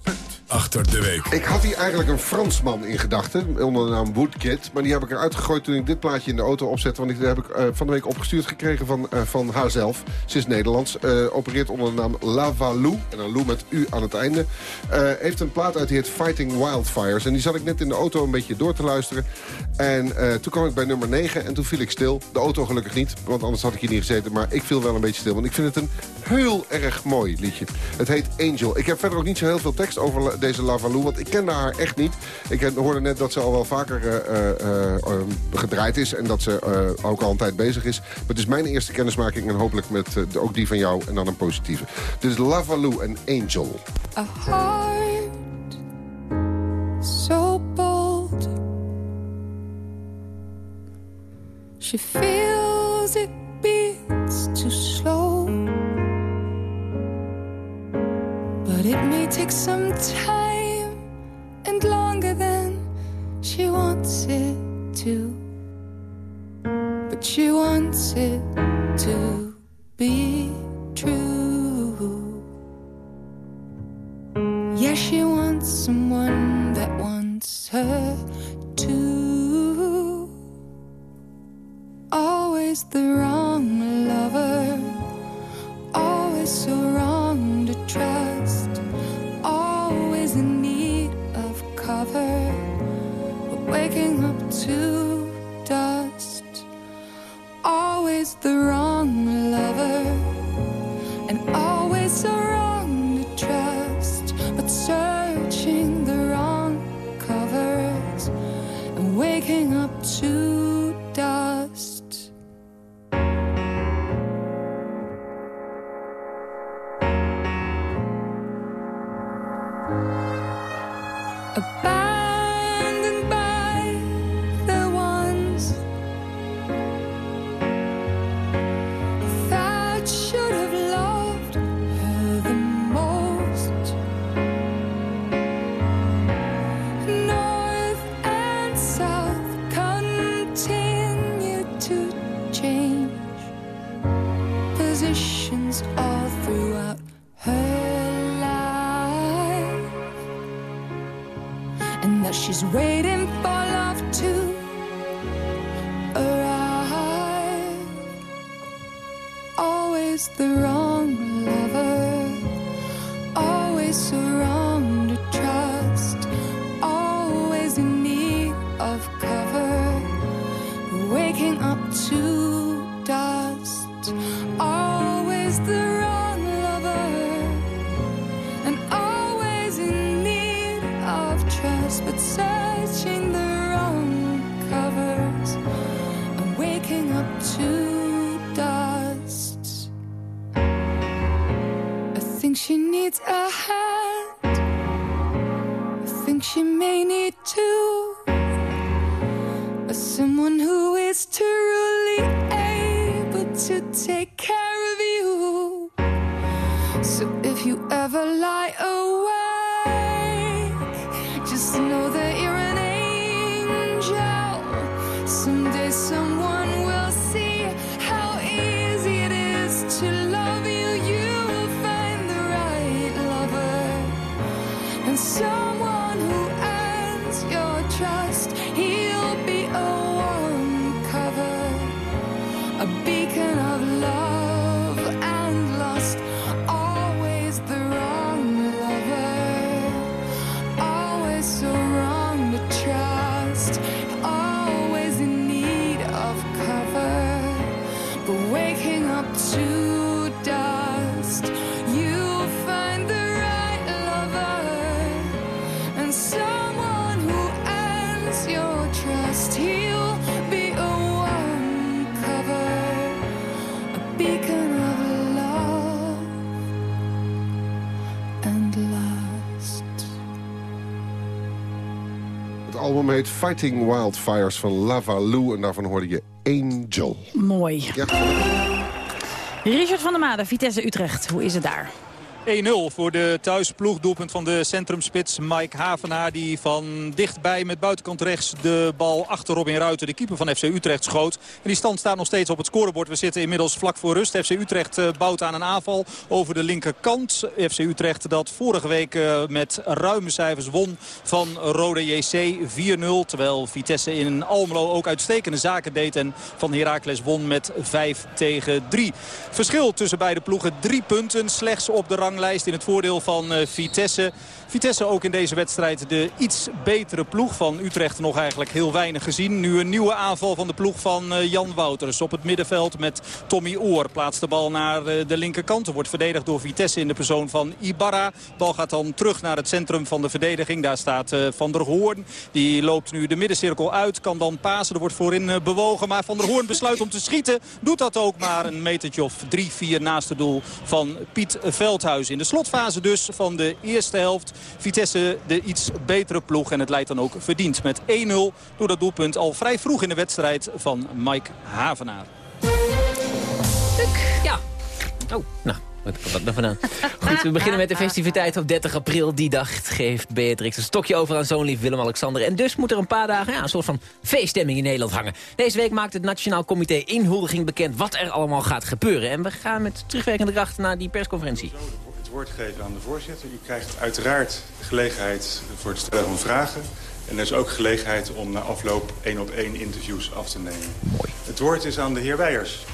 achter de week. Ik had hier eigenlijk een Fransman in gedachten, onder de naam Woodkid. Maar die heb ik eruit gegooid toen ik dit plaatje in de auto opzette. Want die heb ik uh, van de week opgestuurd gekregen van, uh, van haarzelf. Ze is Nederlands. Uh, opereert onder de naam Lavalou. En een Lou met U aan het einde. heeft een plaat uit die heet Fighting Wildfires. En die zat ik net in de auto een beetje door te luisteren. En toen kwam ik bij nummer 9 en toen viel ik stil. De auto gelukkig niet, want anders had ik hier niet gezeten. Maar ik viel wel een beetje stil, want ik vind het een heel erg mooi liedje. Het heet Angel. Ik heb verder ook niet zo heel veel tekst over deze Lavalou, want ik kende haar echt niet. Ik hoorde net dat ze al wel vaker uh, uh, uh, gedraaid is en dat ze ook al een tijd bezig is. Maar het is mijn eerste kennismaking en hopelijk met ook die van jou en dan een positieve. Dus Lavalou en Angel. A heart so bold She feels it beats too slow may take some time and longer than she wants it to. But she wants it to of cover, waking up to dust, always the wrong lover, and always in need of trust, but searching the wrong covers and waking up to dust. I think she needs a hand. I think she may need two. Someone who is truly able to take heet Fighting Wildfires van Lava Lou. En daarvan hoorde je Angel. Mooi. Ja. Richard van der Made, Vitesse Utrecht. Hoe is het daar? 1-0 voor de thuisploeg. Doelpunt van de centrumspits Mike Havenaar. Die van dichtbij met buitenkant rechts de bal achter Robin Ruiter. De keeper van FC Utrecht schoot. En die stand staat nog steeds op het scorebord. We zitten inmiddels vlak voor rust. FC Utrecht eh, bouwt aan een aanval over de linkerkant. FC Utrecht dat vorige week eh, met ruime cijfers won van Rode JC 4-0. Terwijl Vitesse in Almelo ook uitstekende zaken deed. En van Heracles won met 5 tegen 3. Verschil tussen beide ploegen. Drie punten slechts op de ranglijst in het voordeel van eh, Vitesse. Vitesse ook in deze wedstrijd de iets betere ploeg van Utrecht nog eigenlijk heel weinig gezien. Nu een nieuwe aanval van de ploeg van eh, Jan Wouters op het middenveld met Tommy Oor. Plaatst de bal naar eh, de linkerkant. Er wordt verdedigd door Vitesse in de persoon van Ibarra. Bal gaat dan terug naar het centrum van de verdediging. Daar staat eh, Van der Hoorn. Die loopt nu de middencirkel uit. Kan dan pasen. Er wordt voorin bewogen. Maar Van der Hoorn besluit om te schieten. Doet dat ook maar een metertje of drie, vier naast het doel van Piet Veldhuis. In de slotfase dus van de eerste helft. Vitesse de iets betere ploeg. En het leidt dan ook verdiend met 1-0 door dat doelpunt al vrij vroeg in de wedstrijd van Mike Havenaar. Ja. Oh, nou. Wat er vandaan? *laughs* Goed, we beginnen met de festiviteit op 30 april. Die dag geeft Beatrix een stokje over aan zoon lief Willem-Alexander. En dus moet er een paar dagen ja, een soort van feeststemming in Nederland hangen. Deze week maakt het Nationaal Comité Inhuldiging bekend wat er allemaal gaat gebeuren. En we gaan met terugwerkende kracht naar die persconferentie. Het woord geven aan de voorzitter. U krijgt uiteraard de gelegenheid voor het stellen van vragen. En er is ook gelegenheid om na afloop één op één interviews af te nemen. Mooi. Het woord is aan de heer Weijers.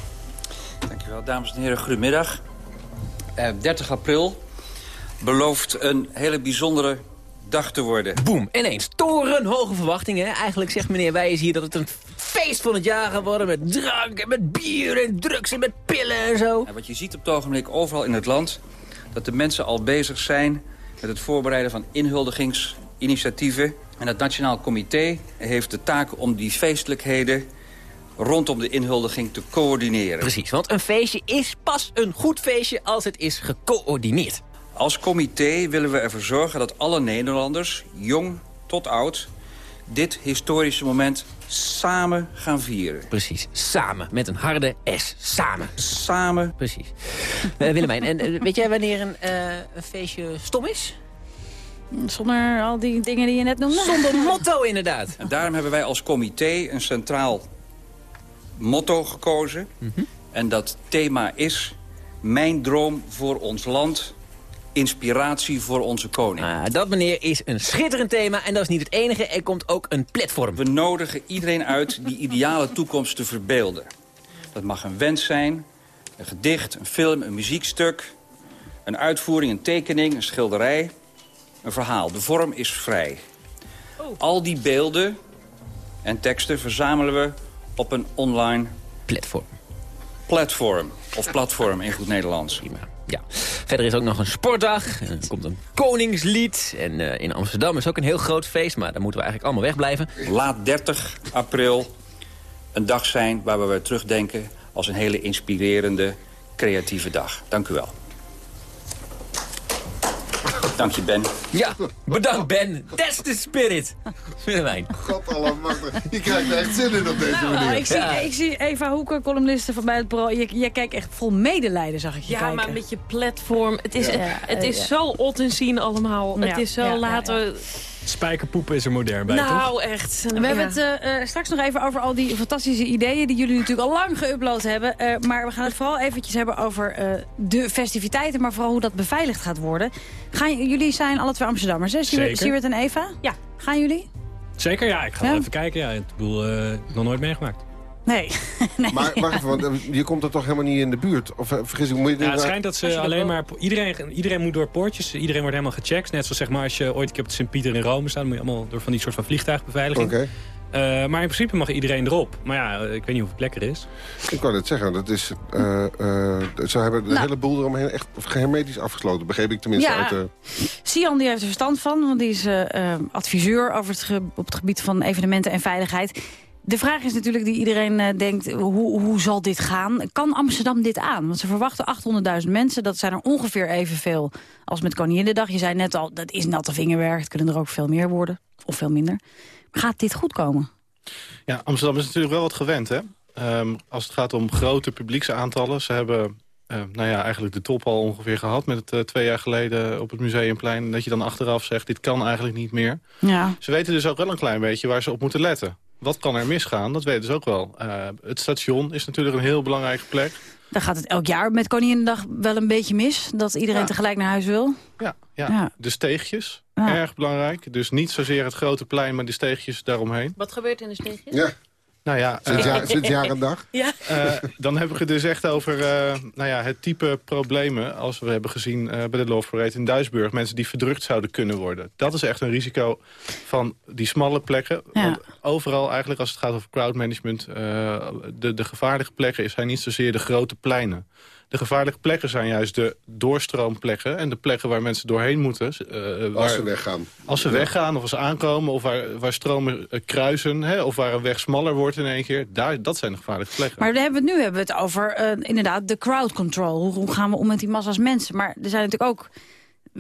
Dank u wel, dames en heren. Goedemiddag. Eh, 30 april belooft een hele bijzondere dag te worden. Boom, ineens. Torenhoge verwachtingen. Eigenlijk zegt meneer Wijs hier dat het een feest van het jaar gaat worden... met drank en met bier en drugs en met pillen en zo. En wat je ziet op het ogenblik overal in het land... dat de mensen al bezig zijn met het voorbereiden van inhuldigingsinitiatieven. En het Nationaal Comité heeft de taak om die feestelijkheden rondom de inhuldiging te coördineren. Precies, want een feestje is pas een goed feestje als het is gecoördineerd. Als comité willen we ervoor zorgen dat alle Nederlanders, jong tot oud... dit historische moment samen gaan vieren. Precies, samen. Met een harde S. Samen. Samen. Precies. Uh, Willemijn, en eh, weet jij wanneer een, eh, een feestje stom is? Zonder al die dingen die je net noemde. Zonder motto, inderdaad. En daarom hebben wij als comité een centraal motto gekozen. En dat thema is... Mijn droom voor ons land inspiratie voor onze koning. Ah, dat, meneer, is een schitterend thema. En dat is niet het enige. Er komt ook een platform. We nodigen iedereen uit die ideale toekomst te verbeelden. Dat mag een wens zijn, een gedicht, een film, een muziekstuk... een uitvoering, een tekening, een schilderij, een verhaal. De vorm is vrij. Al die beelden en teksten verzamelen we op een online... Platform. Platform. Of platform in goed Nederlands. Ja. Verder is ook nog een sportdag. Er komt een koningslied. En uh, in Amsterdam is ook een heel groot feest. Maar daar moeten we eigenlijk allemaal wegblijven. Laat 30 april een dag zijn waar we terugdenken... als een hele inspirerende, creatieve dag. Dank u wel. Dank je, Ben. Ja, bedankt, Ben. That's the spirit. Willemijn. God allemachtig. Je krijgt er echt zin in op deze Nou, manier. ik, zie, ik zie Eva Hoeken, columniste van bij het Pro. Je, je kijkt echt vol medelijden, zag ik je Ja, kijken. maar met je platform. Het is, Ja. het is Ja. zo ot en zien allemaal. Ja, Het is zo ja, ja, laten... Spijkerpoepen is er modern bij, toch? Nou, echt. We hebben het eh, eh, straks nog even over al die fantastische ideeën... die jullie natuurlijk al lang geüpload hebben. Eh, maar we gaan het vooral eventjes hebben over eh, de festiviteiten... maar vooral hoe dat beveiligd gaat worden. Gaan, jullie zijn alle twee Amsterdammers, hè? Siewert- Zeker. Siewert en Eva? Ja. Gaan jullie? Zeker, ja. Ik ga Ja? even kijken. Ja, ik bedoel, eh, nog nooit meegemaakt. Nee. *laughs* nee. Maar wacht even, want eh, je komt er toch helemaal niet in de buurt? Of eh, vergis ik, moet je Ja, het schijnt dat ze er alleen maar... Iedereen, iedereen moet door poortjes. Iedereen wordt helemaal gecheckt. Net zoals zeg maar, als je ooit een keer op de Sint-Pieter in Rome staat... dan moet je allemaal door van die soort van vliegtuigbeveiliging. Oké. Eh, maar in principe mag iedereen erop. Maar ja, ik weet niet of het lekker is. Ik wou net zeggen, dat is, eh, eh, ze hebben de Nou. hele boel eromheen echt hermetisch afgesloten. Begreep ik tenminste Ja. uit de... Sian die heeft er verstand van, want die is adviseur over het op het gebied van evenementen en veiligheid. De vraag is natuurlijk die iedereen eh, denkt, hoe, hoe zal dit gaan? Kan Amsterdam dit aan? Want ze verwachten 800.000 mensen. Dat zijn er ongeveer evenveel als met Koninginnedag. Je zei net al, dat is natte vingerwerk. Het kunnen er ook veel meer worden, of veel minder. Gaat dit goed komen? Ja, Amsterdam is natuurlijk wel wat gewend, hè? Ehm, als het gaat om grote publieksaantallen. Ze hebben eh, nou ja, eigenlijk de top al ongeveer gehad... met het eh, twee jaar geleden op het Museumplein. Dat je dan achteraf zegt, dit kan eigenlijk niet meer. Ja. Ze weten dus ook wel een klein beetje waar ze op moeten letten. Wat kan er misgaan? Dat weten ze ook wel. Eh, het station is natuurlijk een heel belangrijke plek. Dan gaat het elk jaar met Koninginnedag wel een beetje mis. Dat iedereen Ja. tegelijk naar huis wil. Ja, ja. Ja. de steegjes, Ja. erg belangrijk. Dus niet zozeer het grote plein, maar de steegjes daaromheen. Wat gebeurt in de steegjes? Ja, Nou ja, sinds, eh, jaar, sinds jaar en dag. Ja. *laughs* Eh, dan heb ik het dus echt over eh, nou ja, het type problemen... als we hebben gezien eh, bij de Love Parade in Duisburg... mensen die verdrukt zouden kunnen worden. Dat is echt een risico van die smalle plekken. Ja. Want overal eigenlijk als het gaat over crowdmanagement... eh de, de gevaarlijke plekken zijn niet zozeer de grote pleinen. De gevaarlijke plekken zijn juist de doorstroomplekken... en de plekken waar mensen doorheen moeten. eh, Als waar- ze weggaan. als ze weggaan of als ze aankomen of waar, waar stromen eh, kruisen... Hè, of waar een weg smaller wordt in één keer, daar, dat zijn de gevaarlijke plekken. Maar we hebben het, nu hebben we het over eh, inderdaad de crowd control. Hoe, hoe gaan we om met die massa's mensen? Maar er zijn natuurlijk ook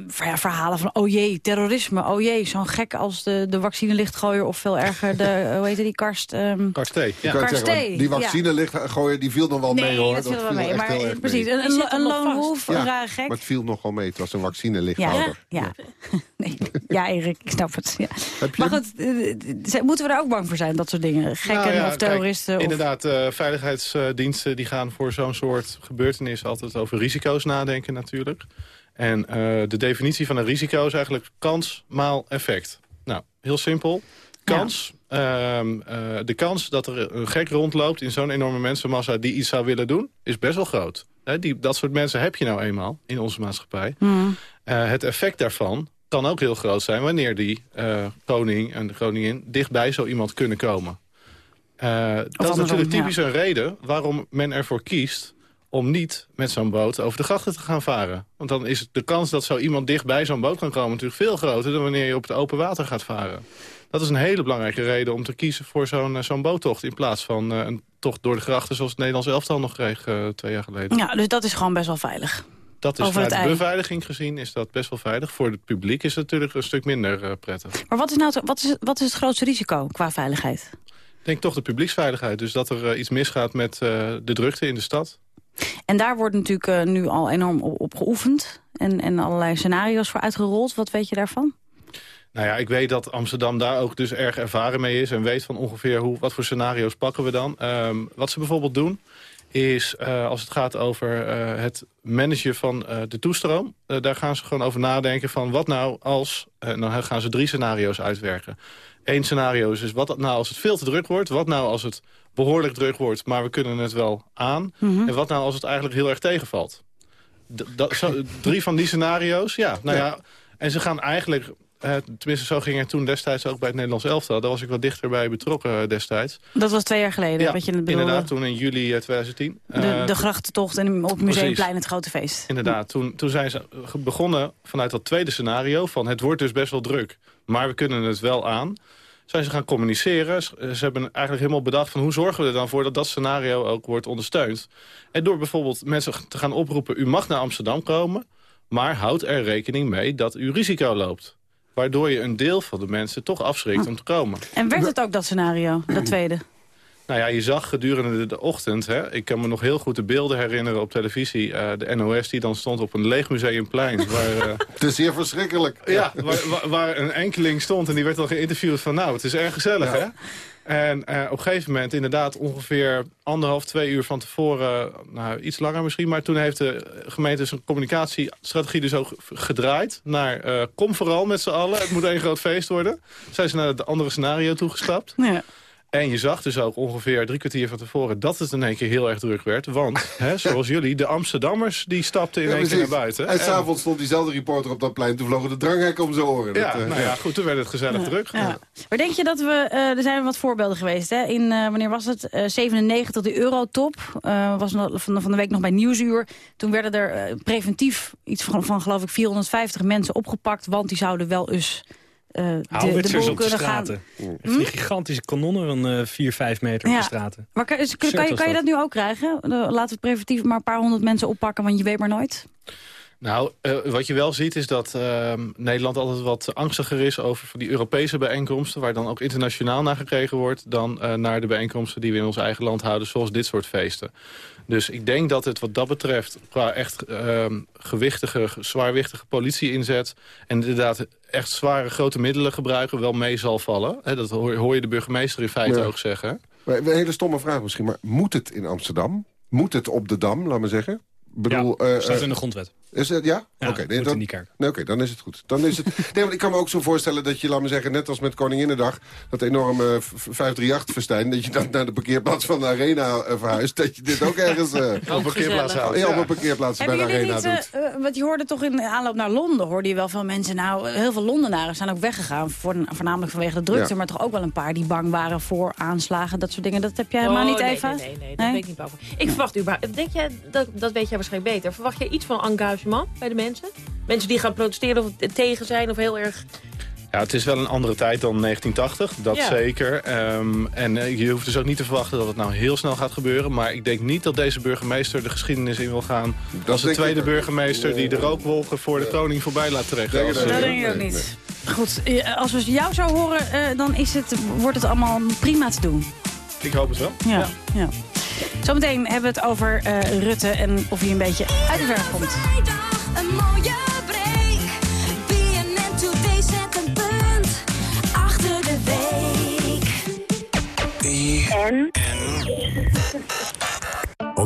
verhalen van... oh jee, terrorisme, oh jee, zo'n gek als de, de vaccinelichtgooier... of veel erger, de, *laughs* hoe heet die, karst... ehm, Karstee, ja. Karstee, die ja. vaccine gooien, die viel nog wel mee hoor. dat viel wel viel mee. Maar heel erg precies, mee. een, een, een nog lone wolf, Ja, rare gek. Maar het viel nogal mee. Het was een Ja, vaccinelichthouder. ja. *laughs* Nee, ja, Erik, ik snap het. Ja. Maar goed, eh, eh, moeten we er ook bang voor zijn, dat soort dingen? Gekken Nou ja, of kijk, terroristen? of... Inderdaad, eh, veiligheidsdiensten die gaan voor zo'n soort gebeurtenissen altijd over risico's nadenken natuurlijk. En eh, de definitie van een risico is eigenlijk kans maal effect. Nou, heel simpel. Kans, ehm, eh, de kans dat er een gek rondloopt in zo'n enorme mensenmassa die iets zou willen doen, is best wel groot. Die, dat soort mensen heb je nou eenmaal in onze maatschappij. Hmm. Eh, het effect daarvan kan ook heel groot zijn... wanneer die koning en de koningin dichtbij zo iemand kunnen komen. Dat is natuurlijk typisch een reden waarom men ervoor kiest... om niet met zo'n boot over de grachten te gaan varen. Want dan is de kans dat zo iemand dichtbij zo'n boot kan komen... natuurlijk veel groter dan wanneer je op het open water gaat varen. Dat is een hele belangrijke reden om te kiezen voor zo'n eh, zo'n boottocht... in plaats van eh, een tocht door de grachten zoals het Nederlands elftal nog kreeg eh, twee jaar geleden. Ja, dus dat is gewoon best wel veilig. Dat is Over vanuit de ei. beveiliging gezien is dat best wel veilig. Voor het publiek is het natuurlijk een stuk minder prettig. Maar wat is, nou, wat, is, wat is het grootste risico qua veiligheid? Ik denk toch de publieksveiligheid. Dus dat er iets misgaat met de drukte in de stad. En daar wordt natuurlijk eh, nu al enorm op, geoefend. En, en allerlei scenario's voor uitgerold. Wat weet je daarvan? Nou ja, ik weet dat Amsterdam daar ook dus erg ervaren mee is... en weet van ongeveer hoe, wat voor scenario's pakken we dan. Ehm, wat ze bijvoorbeeld doen, is uh, als het gaat over uh, het managen van de toestroom. daar gaan ze gewoon over nadenken van wat nou als... nou gaan ze drie scenario's uitwerken. Eén scenario is dus wat nou als het veel te druk wordt. Wat nou als het behoorlijk druk wordt, maar we kunnen het wel aan. Mm -hmm. En wat nou als het eigenlijk heel erg tegenvalt. D zo, drie van die scenario's, ja. Nou ja. ja en ze gaan eigenlijk uh, tenminste, zo ging het toen destijds ook bij het Nederlands elftal. Daar was ik wat dichterbij betrokken uh, destijds. Dat was twee jaar geleden, ja, wat je bedoelde. inderdaad, toen in juli uh, 2010. De, de grachtentocht en op het Museumplein het grote feest. Inderdaad, toen, toen zijn ze begonnen vanuit dat tweede scenario... van het wordt dus best wel druk, maar we kunnen het wel aan... zijn ze gaan communiceren. Ze hebben eigenlijk helemaal bedacht van hoe zorgen we er dan voor... dat dat scenario ook wordt ondersteund. En door bijvoorbeeld mensen te gaan oproepen... u mag naar Amsterdam komen, maar houd er rekening mee dat u risico loopt waardoor je een deel van de mensen toch afschrikt om te komen. En werd het ook dat scenario, dat tweede? Nou ja, je zag gedurende de ochtend... Hè, ik kan me nog heel goed de beelden herinneren op televisie... Uh, de NOS die dan stond op een leeg museumplein. *laughs* waar, uh, het is zeer verschrikkelijk. Ja, waar, waar, waar, een enkeling stond en die werd al geïnterviewd van... nou, het is erg gezellig, ja. hè? En uh, op een gegeven moment, inderdaad ongeveer anderhalf, twee uur van tevoren... nou, iets langer misschien, maar toen heeft de gemeente zijn communicatiestrategie dus ook gedraaid... naar uh, kom vooral met z'n allen, het moet één groot feest worden. Zijn ze naar het andere scenario toegestapt. Ja. En je zag dus ook ongeveer drie kwartier van tevoren... dat het in één keer heel erg druk werd. Want, *laughs* hè, zoals jullie, de Amsterdammers... die stapten in ja, één keer naar buiten. En, en s'avonds stond diezelfde reporter op dat plein... toen vlogen de dranghekken om zijn oren. Ja, dat, uh, nou ja, goed, toen werd het gezellig ja, druk. Ja. Maar denk je dat we... Uh, er zijn wat voorbeelden geweest. Hè? In, uh, wanneer was het? 97, de Eurotop. was van, van de week nog bij Nieuwsuur. Toen werden er preventief iets van, van, geloof ik, 450 mensen opgepakt... want die zouden wel eens... Uh, de, de boel kunnen gaan. Hm? Die gigantische kanonnen van uh, 4, 5 meter ja. op de straten. Maar kan, is, kan, je, kan je dat nu ook krijgen? Laten we preventief maar een paar honderd mensen oppakken, want je weet maar nooit. Nou, uh, wat je wel ziet is dat uh, Nederland altijd wat angstiger is over die Europese bijeenkomsten... waar dan ook internationaal naar gekregen wordt... dan uh, naar de bijeenkomsten die we in ons eigen land houden, zoals dit soort feesten. Dus ik denk dat het wat dat betreft qua echt gewichtige, zwaarwichtige politie inzet... en inderdaad echt zware grote middelen gebruiken wel mee zal vallen. He, dat hoor, hoor, je de burgemeester in feite ja. ook zeggen. Een hele stomme vraag misschien, maar moet het in Amsterdam? Moet het op de Dam, laat maar zeggen? bedoel, ja, staat in de grondwet. Is het, ja? ja Oké, okay, nee, dan, nee, okay, dan is het goed. Dan is het, *laughs* nee, want ik kan me ook zo voorstellen dat je, laat me zeggen... net als met Koninginnedag, dat enorme uh, 538-festijn... dat je dan naar de parkeerplaats van de Arena uh, verhuist... dat je dit ook ergens uh, op een parkeerplaats houdt. Ja, op een parkeerplaats bij de Arena niet, doet. Uh, want je hoorde toch in aanloop naar Londen... hoorde je wel van mensen... nou, heel veel Londenaren zijn ook weggegaan... Voor, voornamelijk vanwege de drukte... Ja. maar toch ook wel een paar die bang waren voor aanslagen... dat soort dingen. Dat heb jij helemaal oh, niet, nee, Eva? Nee, nee, nee, dat weet ik niet boven. Ik verwacht überhaupt... Denk jij, dat, dat weet jij waarschijnlijk beter. Verwacht jij iets van engagement bij de mensen? Mensen die gaan protesteren of tegen zijn of heel erg... Ja, het is wel een andere tijd dan 1980, dat ja. zeker. Um, en uh, je hoeft dus ook niet te verwachten dat het nou heel snel gaat gebeuren. Maar ik denk niet dat deze burgemeester de geschiedenis in wil gaan... Dat als de tweede burgemeester die de rookwolken voor de koning voorbij laat trekken. Dat denk ik ook niet. Goed, als we jou zo horen, uh, dan is het, wordt het allemaal prima te doen. Ik hoop het wel. Ja, ja. ja. Zometeen hebben we het over uh, Rutte en of hij een beetje uit de verf komt. Een mooie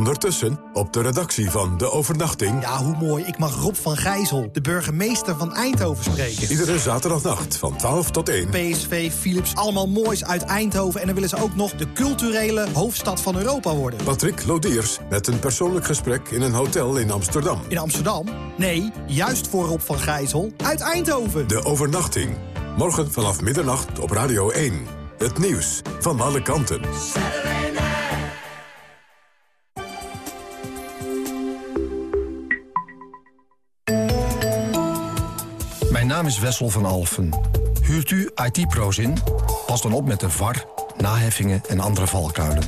Ondertussen op de redactie van De Overnachting... Ja, hoe mooi. Ik mag Rob van Gijzel, de burgemeester van Eindhoven, spreken. Iedere zaterdagnacht van 12 tot 1. PSV, Philips, allemaal moois uit Eindhoven. En dan willen ze ook nog de culturele hoofdstad van Europa worden. Patrick Lodiers met een persoonlijk gesprek in een hotel in Amsterdam. In Amsterdam? Nee, juist voor Rob van Gijzel uit Eindhoven. De Overnachting. Morgen vanaf middernacht op Radio 1. Het nieuws van alle kanten. Naam is Wessel van Alfen. Huurt u IT-pro's in? Pas dan op met de VAR, naheffingen en andere valkuilen.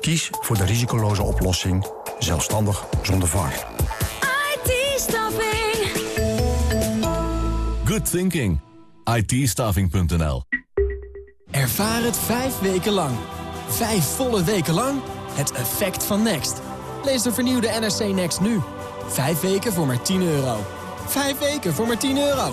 Kies voor de risicoloze oplossing, zelfstandig zonder VAR. IT-staffing. Good thinking. IT-staffing.nl Ervaar het vijf weken lang. Vijf volle weken lang. Het effect van Next. Lees de vernieuwde NRC Next nu. Vijf weken voor maar 10 euro. Vijf weken voor maar 10 euro.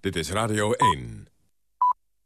Dit is Radio 1.